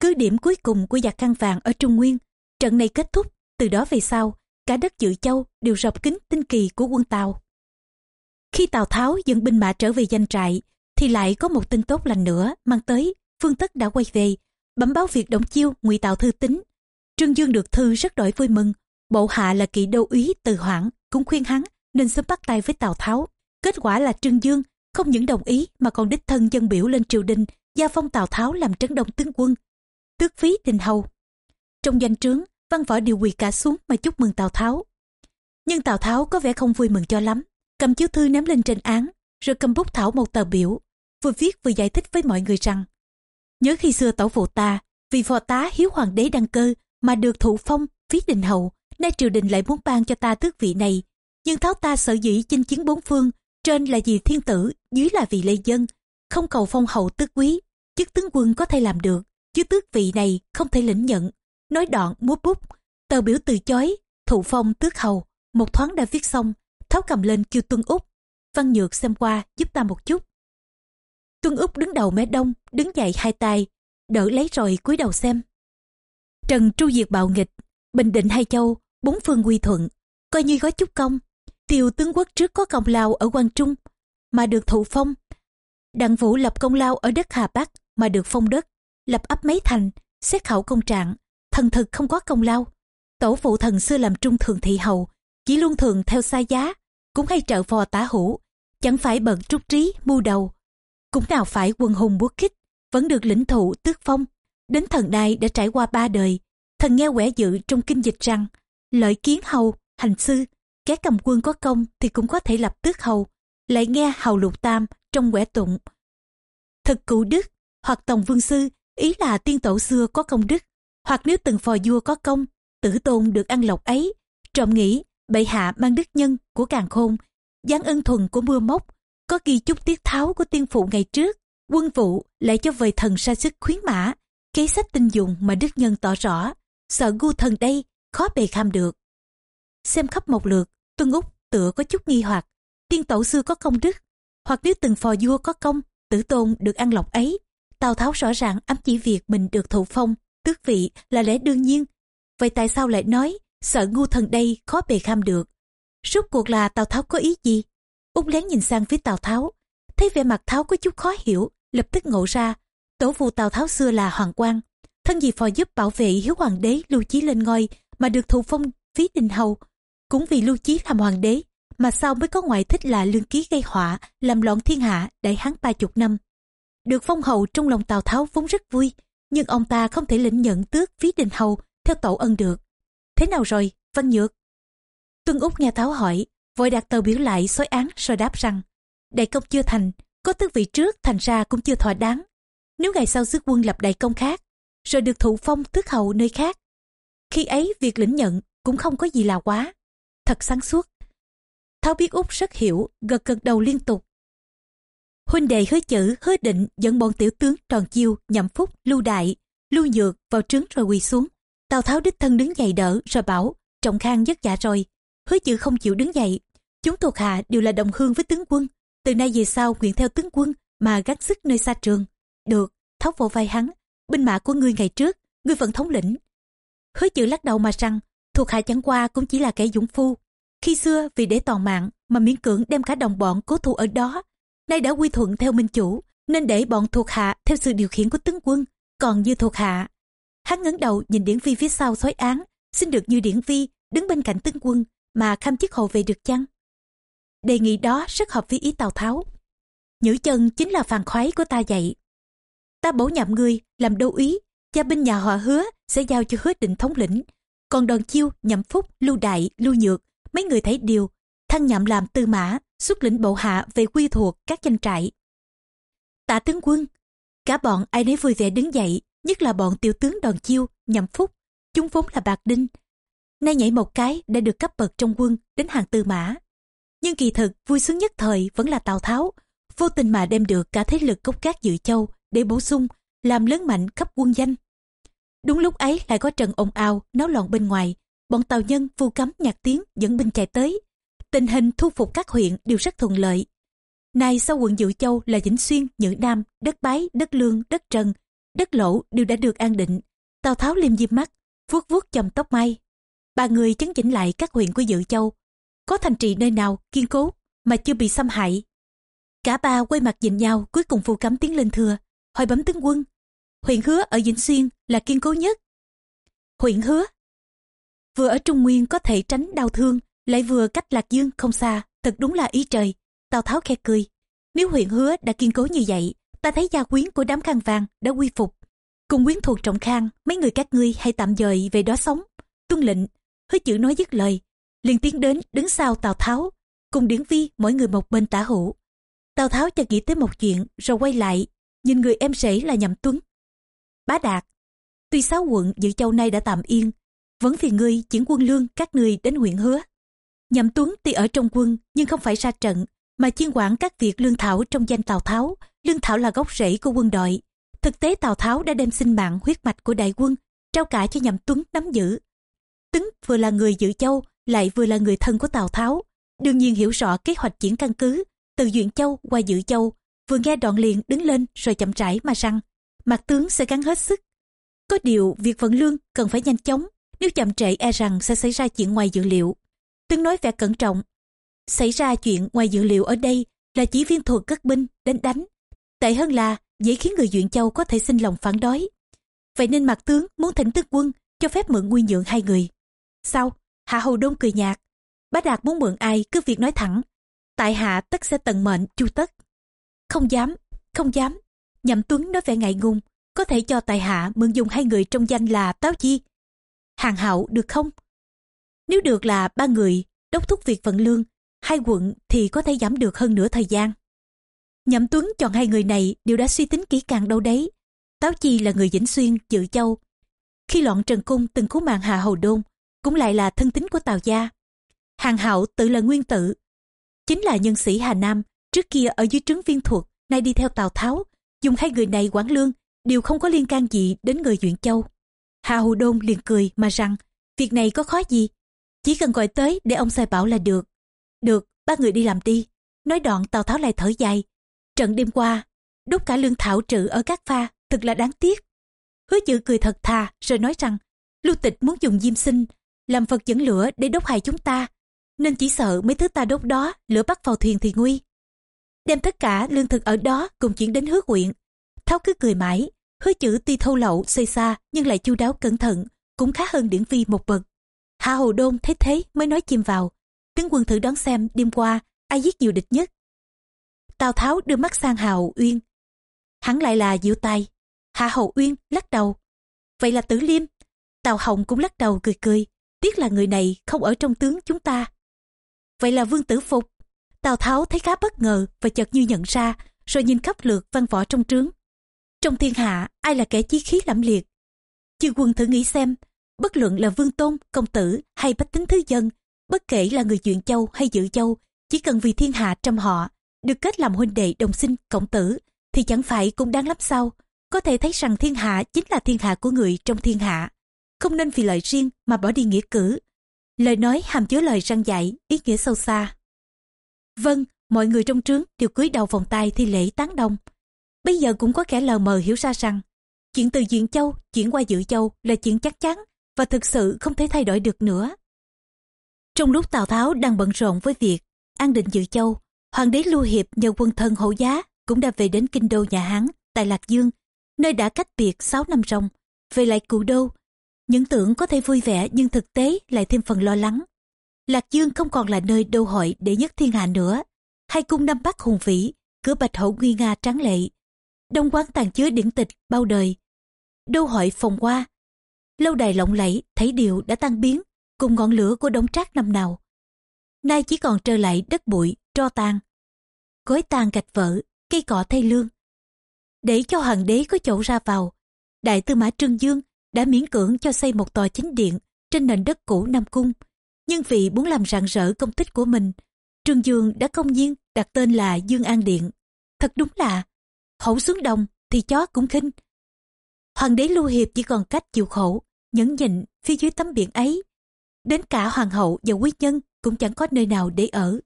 Cứ điểm cuối cùng của giặc khăn vàng ở trung nguyên. Trận này kết thúc, từ đó về sau, cả đất dự châu đều rọc kính tinh kỳ của quân tàu. Khi tào tháo dẫn binh mã trở về danh trại, thì lại có một tin tốt lành nữa mang tới. Phương tất đã quay về, bẩm báo việc động chiêu ngụy tạo thư tính trương dương được thư rất đổi vui mừng. Bộ hạ là kỵ đô úy từ hoảng, cũng khuyên hắn nên sớm bắt tay với tào tháo kết quả là trương dương không những đồng ý mà còn đích thân dân biểu lên triều đình, gia phong tào tháo làm trấn đông tướng quân. Tước phí đình hầu. Trong danh trướng, văn võ điều quỳ cả xuống mà chúc mừng tào tháo. Nhưng tào tháo có vẻ không vui mừng cho lắm, cầm chiếu thư ném lên trên án, rồi cầm bút thảo một tờ biểu, vừa viết vừa giải thích với mọi người rằng, nhớ khi xưa tổ phụ ta vì phò tá hiếu hoàng đế đăng cơ mà được thụ phong phí đình hầu, nay triều đình lại muốn ban cho ta tước vị này. Nhưng tháo ta sợ dĩ chinh chiến bốn phương trên là vì thiên tử, dưới là vì lê dân. Không cầu phong hậu tước quý, chức tướng quân có thể làm được, chứ tước vị này không thể lĩnh nhận. Nói đoạn múa bút, tờ biểu từ chối, thụ phong tước hầu. Một thoáng đã viết xong, tháo cầm lên kêu tuân úc. Văn nhược xem qua, giúp ta một chút. Tuân úc đứng đầu mé đông, đứng dậy hai tay, đỡ lấy rồi cúi đầu xem. Trần tru diệt bạo nghịch, bình định hai châu, bốn phương quy thuận, coi như có chút công tiêu tướng quốc trước có công lao ở quan trung, mà được thụ phong. Đặng vũ lập công lao ở đất hà bắc, mà được phong đất, lập ấp mấy thành, xét khảo công trạng. Thần thực không có công lao. Tổ phụ thần xưa làm trung thường thị hầu, chỉ luôn thường theo xa giá, cũng hay trợ phò tả hữu, chẳng phải bận trúc trí, mưu đầu. Cũng nào phải quân hùng búa khích, vẫn được lĩnh thụ tước phong. Đến thần này đã trải qua ba đời, thần nghe quẻ dự trong kinh dịch rằng, lợi kiến hầu, hành sư kẻ cầm quân có công thì cũng có thể lập tước hầu, lại nghe hầu lục tam trong quẻ tụng. Thực cụ đức hoặc tổng vương sư, ý là tiên tổ xưa có công đức, hoặc nếu từng phò vua có công, tử tôn được ăn lộc ấy. Trọng nghĩ, bệ hạ mang đức nhân của càng khôn, giáng ân thuần của mưa mốc, có ghi chút tiết tháo của tiên phụ ngày trước, quân vụ lại cho vời thần ra sức khuyến mã, kế sách tinh dụng mà đức nhân tỏ rõ. Sợ gu thần đây, khó bề kham được. Xem khắp một lượt tuân úc tựa có chút nghi hoặc. Tiên tổ xưa có công đức, hoặc nếu từng phò vua có công, tử tôn được ăn lộc ấy. Tào tháo rõ ràng ám chỉ việc mình được thụ phong, tước vị là lẽ đương nhiên. Vậy tại sao lại nói, sợ ngu thần đây khó bề kham được rốt cuộc là tào tháo có ý gì? Úc lén nhìn sang phía tào tháo, thấy vẻ mặt tháo có chút khó hiểu, lập tức ngộ ra. Tổ phụ tào tháo xưa là hoàng quang thân gì phò giúp bảo vệ hiếu hoàng đế lưu chí lên ngôi mà được thụ phong phí đình hầu cũng vì lưu chí làm hoàng đế, mà sao mới có ngoại thích là lương ký gây họa, làm loạn thiên hạ, đại hán ba chục năm. Được phong hầu trong lòng tào tháo vốn rất vui, nhưng ông ta không thể lĩnh nhận tước phí đình hầu theo tổ ân được. Thế nào rồi, văn nhược? Tuân úc nghe tháo hỏi, vội đặt tờ biểu lại xói án rồi đáp rằng, đại công chưa thành, có tước vị trước thành ra cũng chưa thỏa đáng. Nếu ngày sau sức quân lập đại công khác, rồi được thụ phong tước hầu nơi khác, khi ấy việc lĩnh nhận cũng không có gì là quá thật sáng suốt. Tháo biết út rất hiểu, gật gật đầu liên tục. Huynh đệ hứa chữ, hứa định dẫn bọn tiểu tướng tròn chiêu, nhậm phúc, lưu đại, lưu nhược vào trướng rồi quỳ xuống. Tào tháo đích thân đứng dậy đỡ, rồi bảo, trọng khang giấc giả rồi. Hứa chữ không chịu đứng dậy. Chúng thuộc hạ đều là đồng hương với tướng quân. Từ nay về sau nguyện theo tướng quân mà gắng sức nơi xa trường. Được, tháo vỗ vai hắn. Binh mã của ngươi ngày trước, ngươi vẫn thống lĩnh. Hứa chữ lắc đầu mà rằng thuộc hạ chẳng qua cũng chỉ là kẻ dũng phu khi xưa vì để toàn mạng mà miễn cưỡng đem cả đồng bọn cố thủ ở đó nay đã quy thuận theo minh chủ nên để bọn thuộc hạ theo sự điều khiển của tướng quân còn như thuộc hạ hắn ngẩng đầu nhìn điển vi phía sau xoáy án xin được như điển vi đứng bên cạnh tướng quân mà kham chức hộ về được chăng? Đề nghị đó rất hợp với ý Tào Tháo. Nhữ chân chính là phàn khoái của ta dạy. Ta bổ nhậm ngươi làm đô úy, gia binh nhà họ hứa sẽ giao cho hứa định thống lĩnh. Còn đòn chiêu, nhậm phúc, lưu đại, lưu nhược, mấy người thấy điều, thăng nhậm làm tư mã, xuất lĩnh bộ hạ về quy thuộc các danh trại. Tạ tướng quân, cả bọn ai nấy vui vẻ đứng dậy, nhất là bọn tiểu tướng đòn chiêu, nhậm phúc, chúng vốn là bạc đinh. Nay nhảy một cái đã được cấp bậc trong quân đến hàng tư mã. Nhưng kỳ thực vui sướng nhất thời vẫn là Tào Tháo, vô tình mà đem được cả thế lực cốc cát dự châu để bổ sung, làm lớn mạnh khắp quân danh. Đúng lúc ấy lại có trận ồn ào, náo loạn bên ngoài, bọn tàu nhân vu cấm nhạc tiếng dẫn binh chạy tới. Tình hình thu phục các huyện đều rất thuận lợi. Nay sau quận Dự Châu là Vĩnh Xuyên, Nhữ Nam, đất Bái, đất Lương, đất Trần, đất Lỗ đều đã được an định. Tào Tháo liêm diêm mắt, vuốt vuốt chầm tóc mai. Ba người chấn chỉnh lại các huyện của Dự Châu. Có thành trì nơi nào kiên cố mà chưa bị xâm hại. Cả ba quay mặt nhìn nhau cuối cùng phù cấm tiến lên thừa, hỏi bấm tướng quân. Huyện hứa ở Vĩnh Xuyên là kiên cố nhất. Huyện hứa vừa ở Trung Nguyên có thể tránh đau thương, lại vừa cách Lạc Dương không xa, thật đúng là ý trời. Tào Tháo khe cười. Nếu huyện hứa đã kiên cố như vậy, ta thấy gia quyến của đám khang vàng đã quy phục. Cùng quyến thuộc trọng khang, mấy người các ngươi hãy tạm dời về đó sống. Tuân lệnh, hứa chữ nói dứt lời, liền tiến đến đứng sau Tào Tháo, cùng điển vi mỗi người một bên tả hữu. Tào Tháo chợt nghĩ tới một chuyện rồi quay lại, nhìn người em rể là Nhậm Tuấn. Bá Đạt, tuy sáu quận dự châu nay đã tạm yên, vẫn phiền ngươi chuyển quân lương các người đến huyện hứa. Nhậm Tuấn tuy ở trong quân nhưng không phải ra trận, mà chuyên quản các việc lương thảo trong danh Tào Tháo. Lương thảo là gốc rễ của quân đội. Thực tế Tào Tháo đã đem sinh mạng huyết mạch của đại quân trao cả cho Nhậm Tuấn nắm giữ. Tuấn vừa là người dự châu, lại vừa là người thân của Tào Tháo. Đương nhiên hiểu rõ kế hoạch chuyển căn cứ từ Duyện Châu qua Dự Châu. Vừa nghe đoạn liền đứng lên rồi chậm rãi mà răng mặt tướng sẽ gắng hết sức. Có điều việc vận lương cần phải nhanh chóng, nếu chậm trễ e rằng sẽ xảy ra chuyện ngoài dự liệu. Tướng nói vẻ cẩn trọng, Xảy ra chuyện ngoài dự liệu ở đây là chỉ viên thuật cất binh đến đánh. Tệ hơn là dễ khiến người Duyện Châu có thể sinh lòng phản đối. Vậy nên mặt tướng muốn thỉnh tức quân cho phép mượn nguyên nhượng hai người. Sau, Hạ Hầu Đông cười nhạt. Bá Đạt muốn mượn ai cứ việc nói thẳng. Tại hạ tất sẽ tận mệnh chu tất. Không dám, không dám. Nhậm Tuấn nói vẻ ngại ngùng. Có thể cho tài hạ mượn dùng hai người trong danh là Táo Chi. Hàng hậu được không? Nếu được là ba người đốc thúc việc vận lương hai quận thì có thể giảm được hơn nửa thời gian. Nhậm Tuấn chọn hai người này đều đã suy tính kỹ càng đâu đấy. Táo Chi là người Vĩnh Xuyên, Dự Châu. Khi loạn Trần Cung từng cứu mạng Hạ Hầu Đôn, cũng lại là thân tín của Tào Gia. Hàng hậu tự là nguyên tử, chính là nhân sĩ Hà Nam, trước kia ở dưới trướng viên thuật, nay đi theo Tào Tháo, dùng hai người này quản lương, đều không có liên can gì đến người Duyện Châu. Hà hù Đôn liền cười mà rằng, việc này có khó gì, chỉ cần gọi tới để ông sai bảo là được. Được, ba người đi làm đi. Nói đoạn Tào Tháo lại thở dài. Trận đêm qua, đốt cả lương thảo trữ ở các pha, thật là đáng tiếc. Hứa chữ cười thật thà rồi nói rằng, lưu tịch muốn dùng diêm sinh, làm phật dẫn lửa để đốt hại chúng ta. Nên chỉ sợ mấy thứ ta đốt đó, lửa bắt vào thuyền thì nguy. Đem tất cả lương thực ở đó cùng chuyển đến hứa quyện. Tháo cứ cười mãi, hứa chữ tuy thâu lậu xây xa nhưng lại chu đáo cẩn thận, cũng khá hơn điển vi một bậc. Hạ Hồ Đôn thấy thế mới nói chim vào, tướng quân thử đoán xem đêm qua ai giết nhiều địch nhất? Tào tháo đưa mắt sang Hào uyên. Hắn lại là diệu tài. Hạ hậu uyên lắc đầu. Vậy là tử liêm. Tào hồng cũng lắc đầu cười cười. Tiếc là người này không ở trong tướng chúng ta. Vậy là vương tử phục tào tháo thấy khá bất ngờ và chợt như nhận ra rồi nhìn khắp lượt văn võ trong trướng trong thiên hạ ai là kẻ chí khí lẫm liệt chư quân thử nghĩ xem bất luận là vương tôn công tử hay bách tính thứ dân Bất kể là người chuyện châu hay dự châu, chỉ cần vì thiên hạ trăm họ, được kết làm huynh đệ đồng sinh, cộng tử, thì chẳng phải cũng đáng lắm sao. Có thể thấy rằng thiên hạ chính là thiên hạ của người trong thiên hạ. Không nên vì lợi riêng mà bỏ đi nghĩa cử. Lời nói hàm chứa lời răng dạy, ý nghĩa sâu xa. Vâng, mọi người trong trướng đều cúi đầu vòng tay thi lễ tán đồng Bây giờ cũng có kẻ lờ mờ hiểu ra rằng, chuyện từ Diện Châu chuyển qua Dự Châu là chuyện chắc chắn và thực sự không thể thay đổi được nữa. Trong lúc Tào Tháo đang bận rộn với việc an định Dự Châu, Hoàng đế Lưu Hiệp nhờ quân thân hậu giá cũng đã về đến kinh đô nhà Hán tại Lạc Dương, nơi đã cách biệt 6 năm ròng, về lại cụ đô. Những tưởng có thể vui vẻ nhưng thực tế lại thêm phần lo lắng. Lạc Dương không còn là nơi đô hội để nhất thiên hạ nữa. Hai cung Nam Bắc hùng vĩ, cửa bạch hậu nguy nga tráng lệ. Đông quán tàn chứa điển tịch bao đời. Đô hội phòng qua. Lâu đài lộng lẫy, thấy điều đã tan biến, cùng ngọn lửa của đống trác năm nào. Nay chỉ còn trơ lại đất bụi, tro tàn. Gối tàn gạch vỡ, cây cỏ thay lương. Để cho hoàng đế có chỗ ra vào, đại tư mã Trương Dương đã miễn cưỡng cho xây một tòa chính điện trên nền đất cũ Nam Cung. Nhưng vì muốn làm rạng rỡ công tích của mình, Trương Dương đã công nhiên đặt tên là Dương An Điện. Thật đúng là, hậu xuống đồng thì chó cũng khinh. Hoàng đế Lưu Hiệp chỉ còn cách chịu khổ, nhẫn nhịn phía dưới tấm biển ấy. Đến cả hoàng hậu và quý nhân cũng chẳng có nơi nào để ở.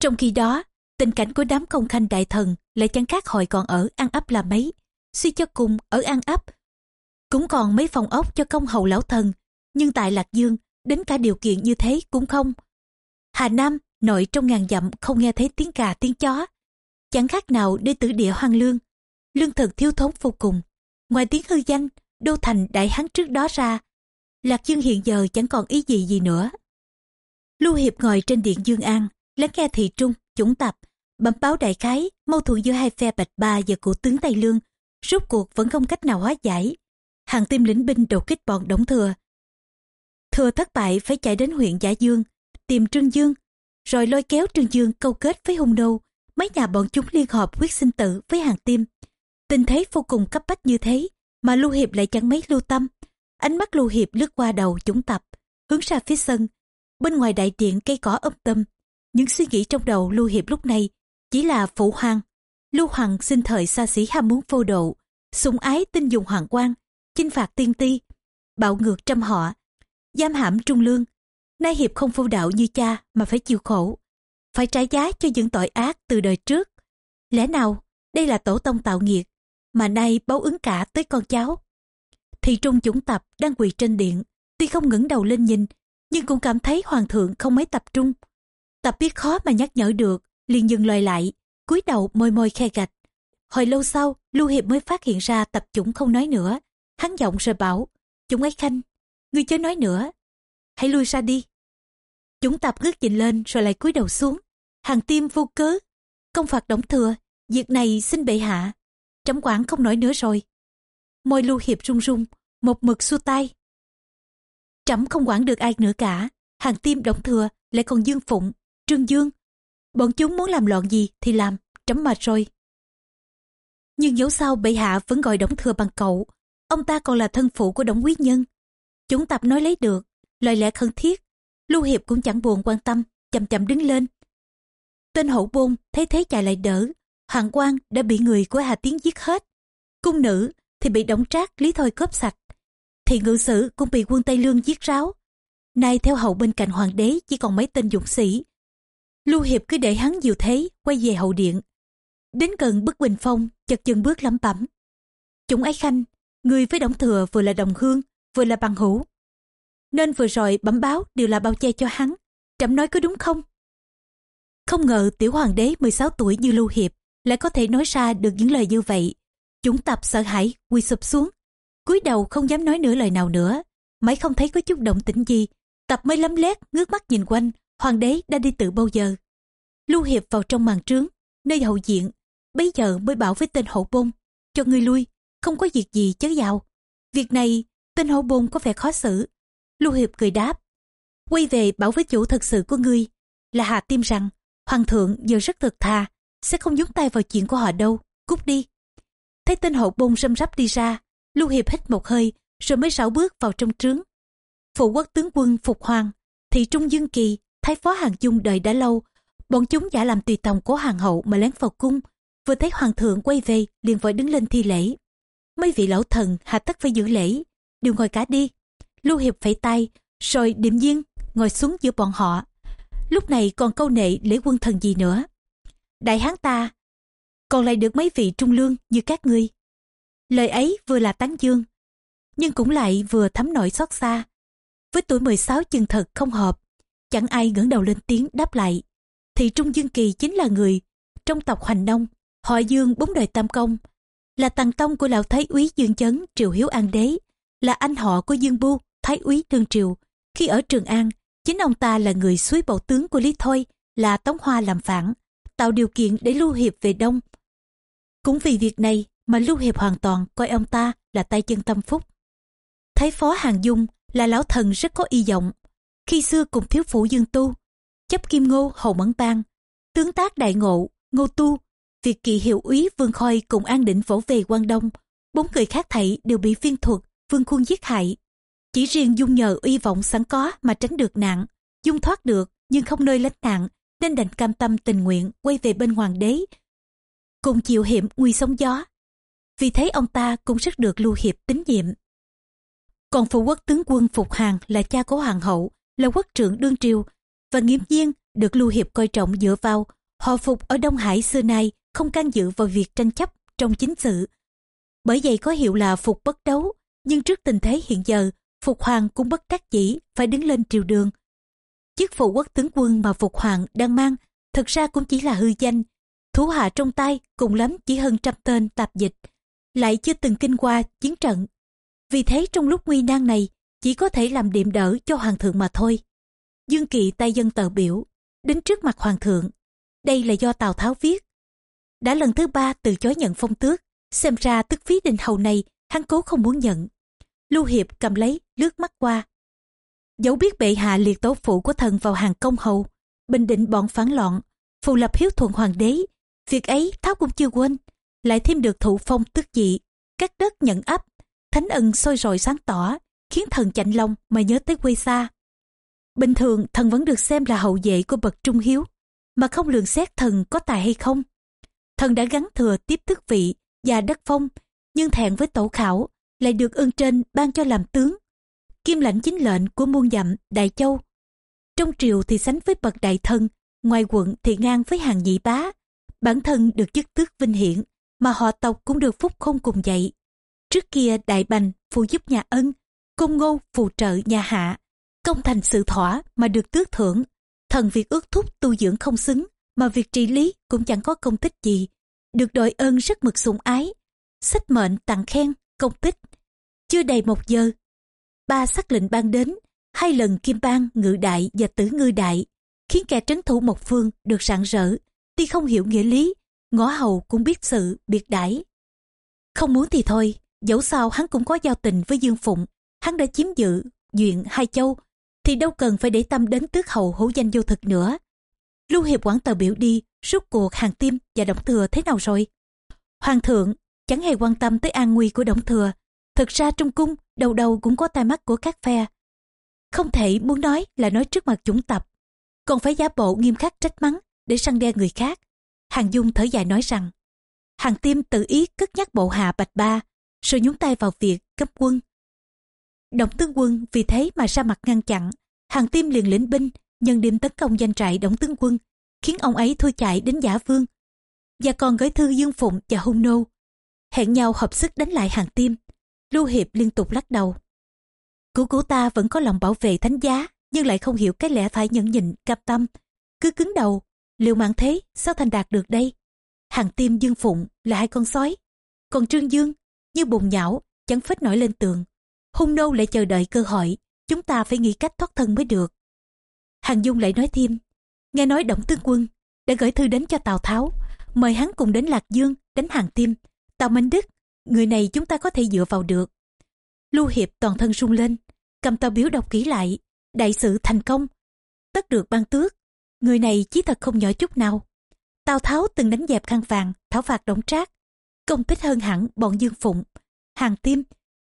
Trong khi đó, tình cảnh của đám công khanh đại thần lại chẳng khác hồi còn ở ăn ấp là mấy. Suy cho cùng ở ăn ấp, cũng còn mấy phòng ốc cho công hầu lão thần, nhưng tại Lạc Dương, đến cả điều kiện như thế cũng không. Hà Nam, nội trong ngàn dặm không nghe thấy tiếng gà tiếng chó, chẳng khác nào đi tử địa hoang lương. Lương thực thiếu thốn vô cùng. Ngoài tiếng hư danh, đô thành đại hán trước đó ra, Lạc Dương hiện giờ chẳng còn ý gì gì nữa. Lưu Hiệp ngồi trên điện Dương An, lắng nghe thị trung, chủng tập, bẩm báo đại khái, mâu thuẫn giữa hai phe Bạch Ba và cụ tướng Tây Lương, rốt cuộc vẫn không cách nào hóa giải. Hàng tim lĩnh binh đột kích bọn Đổng Thừa. Thừa thất bại phải chạy đến huyện Giả Dương, tìm Trương Dương, rồi lôi kéo Trương Dương câu kết với hung nô Mấy nhà bọn chúng liên hợp quyết sinh tử với hàng tim. Tình thế vô cùng cấp bách như thế, mà Lưu Hiệp lại chẳng mấy lưu tâm. Ánh mắt Lưu Hiệp lướt qua đầu chúng tập, hướng ra phía sân. Bên ngoài đại điện cây cỏ âm tâm, những suy nghĩ trong đầu Lưu Hiệp lúc này chỉ là phụ hoàng. Lưu Hoàng sinh thời xa xỉ ham muốn vô độ, sủng ái tin dùng hoàng quan, chinh phạt tiên ti, bạo ngược trăm họ, giam hãm trung lương. Nay Hiệp không phu đạo như cha mà phải chịu khổ, phải trả giá cho những tội ác từ đời trước. Lẽ nào đây là tổ tông tạo nghiệt, mà nay báo ứng cả tới con cháu? Thì trung chủng tập đang quỳ trên điện, tuy không ngẩng đầu lên nhìn, nhưng cũng cảm thấy hoàng thượng không mấy tập trung. Tập biết khó mà nhắc nhở được, liền dừng lời lại, cúi đầu môi môi khe gạch. Hồi lâu sau, Lưu Hiệp mới phát hiện ra tập chủng không nói nữa. Hắn giọng rồi bảo, chúng ấy khanh, ngươi chớ nói nữa, hãy lui ra đi. Chúng tập ngước nhìn lên rồi lại cúi đầu xuống. Hàng tim vô cớ, công phạt đổng thừa, việc này xin bệ hạ. Trẫm quản không nổi nữa rồi. Môi Lưu Hiệp run run, một mực xua tay. Trẫm không quản được ai nữa cả, hàng tim đổng thừa lại còn Dương Phụng, Trương Dương. Bọn chúng muốn làm loạn gì thì làm, trẫm mệt rồi. Nhưng dẫu sao bệ hạ vẫn gọi đổng thừa bằng cậu, ông ta còn là thân phụ của đổng quý nhân. Chúng tập nói lấy được, lời lẽ khẩn thiết, Lưu Hiệp cũng chẳng buồn quan tâm, chậm chậm đứng lên. Tên hậu bôn thấy thế chạy lại đỡ, hoàng quan đã bị người của Hà Tiến giết hết. Cung nữ thì bị đổng trác lý thôi cướp sạch. Thì ngự sử cũng bị quân Tây Lương giết ráo. Nay theo hậu bên cạnh hoàng đế chỉ còn mấy tên dũng sĩ. Lưu Hiệp cứ để hắn nhiều thế, quay về hậu điện. Đến gần bức bình phong, chật chân bước lắm bẩm. Chúng ấy khanh, người với Đổng Thừa vừa là đồng hương, vừa là bằng hữu. Nên vừa rồi bẩm báo đều là bao che cho hắn. Trẫm nói có đúng không? Không ngờ tiểu hoàng đế 16 tuổi như Lưu Hiệp lại có thể nói ra được những lời như vậy. Chúng tập sợ hãi, quỳ sụp xuống. cúi đầu không dám nói nửa lời nào nữa. Mãi không thấy có chút động tĩnh gì. Tập mới lấm lét, ngước mắt nhìn quanh. Hoàng đế đã đi từ bao giờ. Lưu Hiệp vào trong màn trướng, nơi hậu diện. Bây giờ mới bảo với tên hậu bôn. Cho ngươi lui, không có việc gì chớ vào. Việc này, tên hậu bôn có vẻ khó xử. Lưu Hiệp cười đáp. Quay về bảo với chủ thật sự của ngươi là Hà Tim rằng Hoàng thượng giờ rất thật thà, sẽ không nhúng tay vào chuyện của họ đâu, cút đi. Thấy tên hậu bôn râm rắp đi ra, Lưu Hiệp hít một hơi, rồi mới sáu bước vào trong trướng. Phụ quốc tướng quân Phục Hoàng, thị trung dương kỳ, thái phó hàng dung đợi đã lâu, bọn chúng giả làm tùy tòng của hoàng hậu mà lén vào cung, vừa thấy hoàng thượng quay về liền vội đứng lên thi lễ. Mấy vị lão thần hạ tất phải giữ lễ, đều ngồi cả đi. Lưu Hiệp phẩy tay, rồi điểm nhiên ngồi xuống giữa bọn họ. Lúc này còn câu nệ lễ quân thần gì nữa. Đại hán ta, còn lại được mấy vị trung lương như các ngươi. Lời ấy vừa là tán dương, nhưng cũng lại vừa thấm nỗi xót xa. Với tuổi 16 chừng thật không hợp, chẳng ai ngẩng đầu lên tiếng đáp lại. Thì Trung Dương Kỳ chính là người trong tộc Hoành Nông, họ Dương bốn đời tam công, là tàng tông của lão thái úy Dương Chấn Triều Hiếu An Đế, là anh họ của Dương Bu, Thái úy Thương Triều. Khi ở Trường An, chính ông ta là người suối bầu tướng của Lý Thôi là Tống Hoa làm phản, tạo điều kiện để Lưu Hiệp về Đông. Cũng vì việc này mà Lưu Hiệp hoàn toàn coi ông ta là tay chân tâm phúc. Thái phó Hàng Dung là lão thần rất có y vọng. Khi xưa cùng thiếu phụ Dương Tu, chấp Kim Ngô Hầu Mẫn Bang, tướng tác Đại Ngộ, Ngô Tu, việc kỵ hiệu úy Vương Khôi cùng an định vỗ về quan Đông. Bốn người khác thảy đều bị viên thuật, Vương Khuôn giết hại. Chỉ riêng Dung nhờ uy vọng sẵn có mà tránh được nạn. Dung thoát được nhưng không nơi lánh nạn nên đành cam tâm tình nguyện quay về bên hoàng đế. Cùng chịu hiểm nguy sóng gió. Vì thế ông ta cũng rất được lưu hiệp tín nhiệm. Còn phụ quốc tướng quân Phục Hàng là cha của hoàng hậu, là quốc trưởng đương triều và nghiêm nhiên được lưu hiệp coi trọng dựa vào. Họ Phục ở Đông Hải xưa nay không can dự vào việc tranh chấp trong chính sự. Bởi vậy có hiệu là Phục bất đấu, nhưng trước tình thế hiện giờ, Phục Hoàng cũng bất đắc dĩ phải đứng lên triều đường chức phụ quốc tướng quân mà Phục Hoàng đang mang thực ra cũng chỉ là hư danh. Thú hạ trong tay cùng lắm chỉ hơn trăm tên tạp dịch, lại chưa từng kinh qua chiến trận. Vì thế trong lúc nguy nan này chỉ có thể làm điểm đỡ cho hoàng thượng mà thôi. Dương Kỵ tay dân tờ biểu, đến trước mặt hoàng thượng. Đây là do Tào Tháo viết. Đã lần thứ ba từ chối nhận phong tước, xem ra tức phí đình hầu này hắn cố không muốn nhận. Lưu Hiệp cầm lấy, lướt mắt qua, Dẫu biết bệ hạ liệt tổ phụ của thần vào hàng công hầu, bình định bọn phản loạn, phù lập hiếu thuận hoàng đế. Việc ấy Tháo cũng chưa quên, lại thêm được thụ phong tước dị, các đất nhận ấp, thánh ân sôi rồi sáng tỏ, khiến thần chạnh lòng mà nhớ tới quê xa. Bình thường thần vẫn được xem là hậu vệ của bậc trung hiếu, mà không lường xét thần có tài hay không. Thần đã gắn thừa tiếp tước vị và đất phong, nhưng thẹn với tổ khảo, lại được ơn trên ban cho làm tướng. Kim lãnh chính lệnh của muôn dặm đại châu. Trong triều thì sánh với bậc đại thân ngoài quận thì ngang với hàng nhị bá. Bản thân được chức tước vinh hiển, mà họ tộc cũng được phúc không cùng dạy trước kia đại bành phụ giúp nhà ân, công ngô phù trợ nhà hạ. Công thành sự thỏa mà được tước thưởng. Thần việc ước thúc tu dưỡng không xứng, mà việc trị lý cũng chẳng có công tích gì. Được đội ơn rất mực sủng ái. Sách mệnh tặng khen, công tích chưa đầy một giờ, ba sắc lệnh ban đến, hai lần kim bang, ngự đại và tử ngư đại, khiến kẻ trấn thủ một phương được rạng rỡ. Tuy không hiểu nghĩa lý, ngõ hầu cũng biết sự biệt đãi. Không muốn thì thôi, dẫu sao hắn cũng có giao tình với dương phụng, hắn đã chiếm giữ duyện hai châu, thì đâu cần phải để tâm đến tước hầu hữu danh vô thực nữa. Lưu hiệp quản tờ biểu đi, rút cuộc hàng tim và động thừa thế nào rồi? Hoàng thượng, chẳng hề quan tâm tới an nguy của động thừa Thực ra trong cung, đầu đầu cũng có tai mắt của các phe. Không thể muốn nói là nói trước mặt chúng tập, còn phải giả bộ nghiêm khắc trách mắng để săn đe người khác. Hàng Dung thở dài nói rằng, Hàng Tiêm tự ý cất nhắc bộ hạ bạch ba, rồi nhúng tay vào việc cấp quân. Động tướng quân vì thế mà ra mặt ngăn chặn, Hàng Tiêm liền lĩnh binh, nhân đêm tấn công danh trại động tướng quân, khiến ông ấy thua chạy đến giả vương. Và còn gửi thư Dương Phụng và Hung Nô, hẹn nhau hợp sức đánh lại Hàng Tiêm. Lưu Hiệp liên tục lắc đầu. Cũ cũ ta vẫn có lòng bảo vệ thánh giá, nhưng lại không hiểu cái lẽ phải nhẫn nhịn, cặp tâm. Cứ cứng đầu, liệu mạng thế, sao thành đạt được đây? Hàng tim Dương Phụng là hai con sói. Còn Trương Dương, như bùng nhão, chẳng phết nổi lên tường. Hung nô lại chờ đợi cơ hội, chúng ta phải nghĩ cách thoát thân mới được. Hàng Dung lại nói thêm, nghe nói Động Tướng Quân đã gửi thư đến cho Tào Tháo, mời hắn cùng đến Lạc Dương đánh hàng tim. Tào Minh Đức người này chúng ta có thể dựa vào được. Lưu Hiệp toàn thân sung lên, cầm tàu biếu đọc kỹ lại, đại sự thành công, tất được ban tước. Người này chí thật không nhỏ chút nào. Tào Tháo từng đánh dẹp khăn vàng, thảo phạt đổng trác, công tích hơn hẳn bọn Dương Phụng, hàng tim.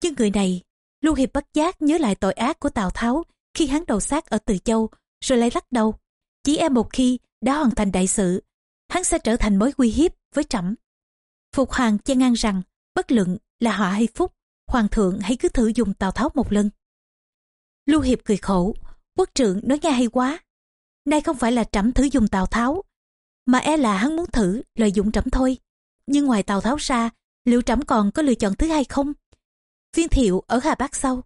Nhưng người này, Lưu Hiệp bất giác nhớ lại tội ác của Tào Tháo khi hắn đầu xác ở Từ Châu, rồi lấy lắc đầu. Chỉ e một khi đã hoàn thành đại sự, hắn sẽ trở thành mối uy hiếp với trẫm. Phục Hoàng che ngang rằng, bất luận là họa hay phúc, hoàng thượng hãy cứ thử dùng tào tháo một lần. Lưu hiệp cười khổ, quốc trưởng nói nghe hay quá. Nay không phải là trẫm thử dùng tào tháo, mà e là hắn muốn thử lợi dụng trẫm thôi. Nhưng ngoài tào tháo ra, liệu trẫm còn có lựa chọn thứ hai không? Viên thiệu ở hà bắc sau.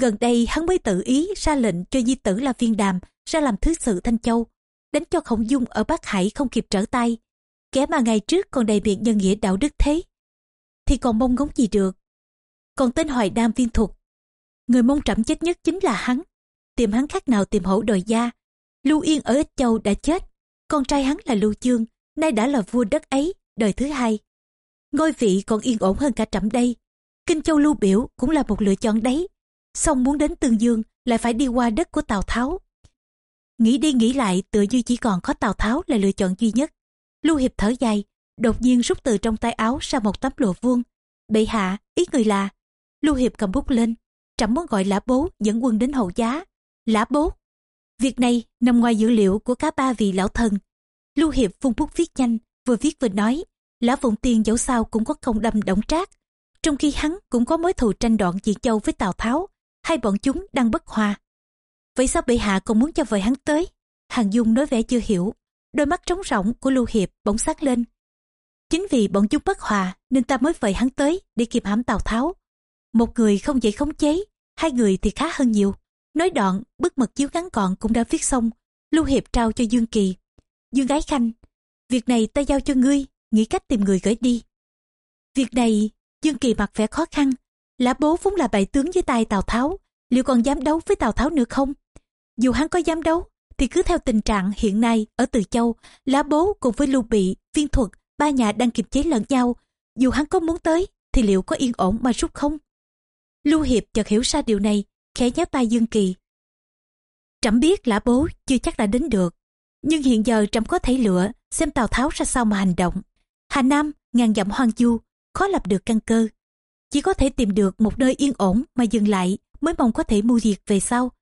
Gần đây hắn mới tự ý ra lệnh cho di tử là viên đàm ra làm thứ sự thanh châu, đánh cho khổng dung ở bắc hải không kịp trở tay, kẻ mà ngày trước còn đầy miệng nhân nghĩa đạo đức thế thì còn mong ngóng gì được. Còn tên hoài đam viên thuật Người mong trẫm chết nhất chính là hắn. Tìm hắn khác nào tìm hổ đòi gia. Lưu Yên ở Ích Châu đã chết. Con trai hắn là Lưu Chương, nay đã là vua đất ấy, đời thứ hai. Ngôi vị còn yên ổn hơn cả trẫm đây. Kinh Châu Lưu Biểu cũng là một lựa chọn đấy. Xong muốn đến Tương Dương lại phải đi qua đất của Tào Tháo. Nghĩ đi nghĩ lại tựa như chỉ còn có Tào Tháo là lựa chọn duy nhất. Lưu Hiệp thở dài, đột nhiên rút từ trong tay áo ra một tấm lụa vuông. Bệ hạ, ý người là. Lưu Hiệp cầm bút lên, trẫm muốn gọi lã bố dẫn quân đến hậu giá. Lã bố. Việc này nằm ngoài dữ liệu của cả ba vị lão thần. Lưu Hiệp phun bút viết nhanh, vừa viết vừa nói. Lã Phụng Tiên dẫu sao cũng có công đâm động trác. Trong khi hắn cũng có mối thù tranh đoạn diện Châu với Tào Tháo, hai bọn chúng đang bất hòa. Vậy sao bệ hạ còn muốn cho vời hắn tới? Hàng Dung nói vẻ chưa hiểu, đôi mắt trống rỗng của Lưu Hiệp bỗng sáng lên. Chính vì bọn chúng bất hòa nên ta mới vời hắn tới để kịp hãm Tào Tháo. Một người không dễ khống chế, hai người thì khá hơn nhiều. Nói đoạn, bức mật chiếu ngắn gọn cũng đã viết xong. Lưu Hiệp trao cho Dương Kỳ. Dương gái Khanh, việc này ta giao cho ngươi, nghĩ cách tìm người gửi đi. Việc này, Dương Kỳ mặt vẻ khó khăn. Lã bố vốn là bại tướng với tay Tào Tháo, liệu còn dám đấu với Tào Tháo nữa không? Dù hắn có dám đấu, thì cứ theo tình trạng hiện nay ở Từ Châu, Lã bố cùng với Lưu Bị, Viên Thuật, ba nhà đang kiềm chế lẫn nhau. Dù hắn có muốn tới, thì liệu có yên ổn mà rút không? Lưu Hiệp chợt hiểu ra điều này, khẽ nhéo tay Dương Kỳ. Trẫm biết lã bố chưa chắc đã đến được, nhưng hiện giờ trẫm có thể lựa xem Tào Tháo ra sao mà hành động. Hà Nam, ngàn dặm hoang du, khó lập được căn cơ. Chỉ có thể tìm được một nơi yên ổn mà dừng lại mới mong có thể mưu diệt về sau.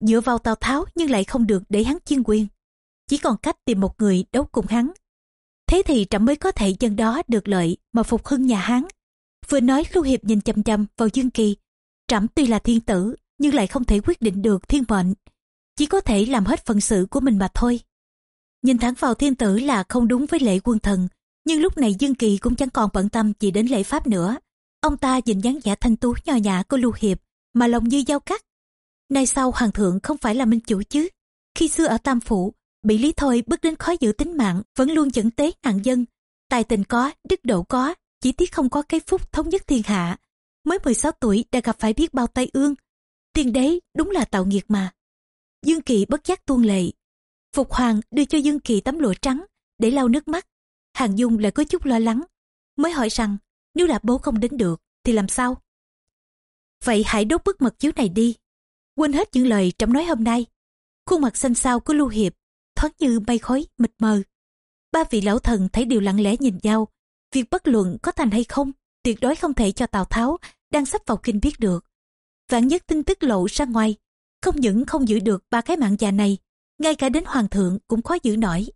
Dựa vào Tào Tháo nhưng lại không được để hắn chuyên quyền. Chỉ còn cách tìm một người đấu cùng hắn. Thế thì trẫm mới có thể dân đó được lợi mà phục hưng nhà Hán. Vừa nói Lưu Hiệp nhìn chăm chăm vào Dương Kỳ. Trẫm tuy là thiên tử nhưng lại không thể quyết định được thiên mệnh. Chỉ có thể làm hết phận sự của mình mà thôi. Nhìn thẳng vào thiên tử là không đúng với lễ quân thần. Nhưng lúc này Dương Kỳ cũng chẳng còn bận tâm gì đến lễ pháp nữa. Ông ta nhìn dáng vẻ thanh tú nho nhã của Lưu Hiệp mà lòng như dao cắt. Nay sau hoàng thượng không phải là minh chủ chứ. Khi xưa ở Tam Phủ, bị Lý Thôi bước đến khó giữ tính mạng vẫn luôn dẫn tế hạng dân. Tài tình có, đức độ có, chỉ tiếc không có cái phúc thống nhất thiên hạ. Mới 16 tuổi đã gặp phải biết bao tay ương. tiền đế đúng là tạo nghiệt mà. Dương Kỳ bất giác tuôn lệ. Phục Hoàng đưa cho Dương Kỳ tấm lụa trắng để lau nước mắt. Hàng Dung lại có chút lo lắng. Mới hỏi rằng nếu là bố không đến được thì làm sao? Vậy hãy đốt bức mật chiếu này đi. Quên hết những lời trẫm nói hôm nay. Khuôn mặt xanh xao của Lưu Hiệp thoáng như mây khói mịt mờ. Ba vị lão thần thấy điều lặng lẽ nhìn nhau. Việc bất luận có thành hay không, tuyệt đối không thể cho Tào Tháo đang sắp vào kinh biết được. Vạn nhất tin tức lộ ra ngoài, không những không giữ được ba cái mạng già này, ngay cả đến hoàng thượng cũng khó giữ nổi.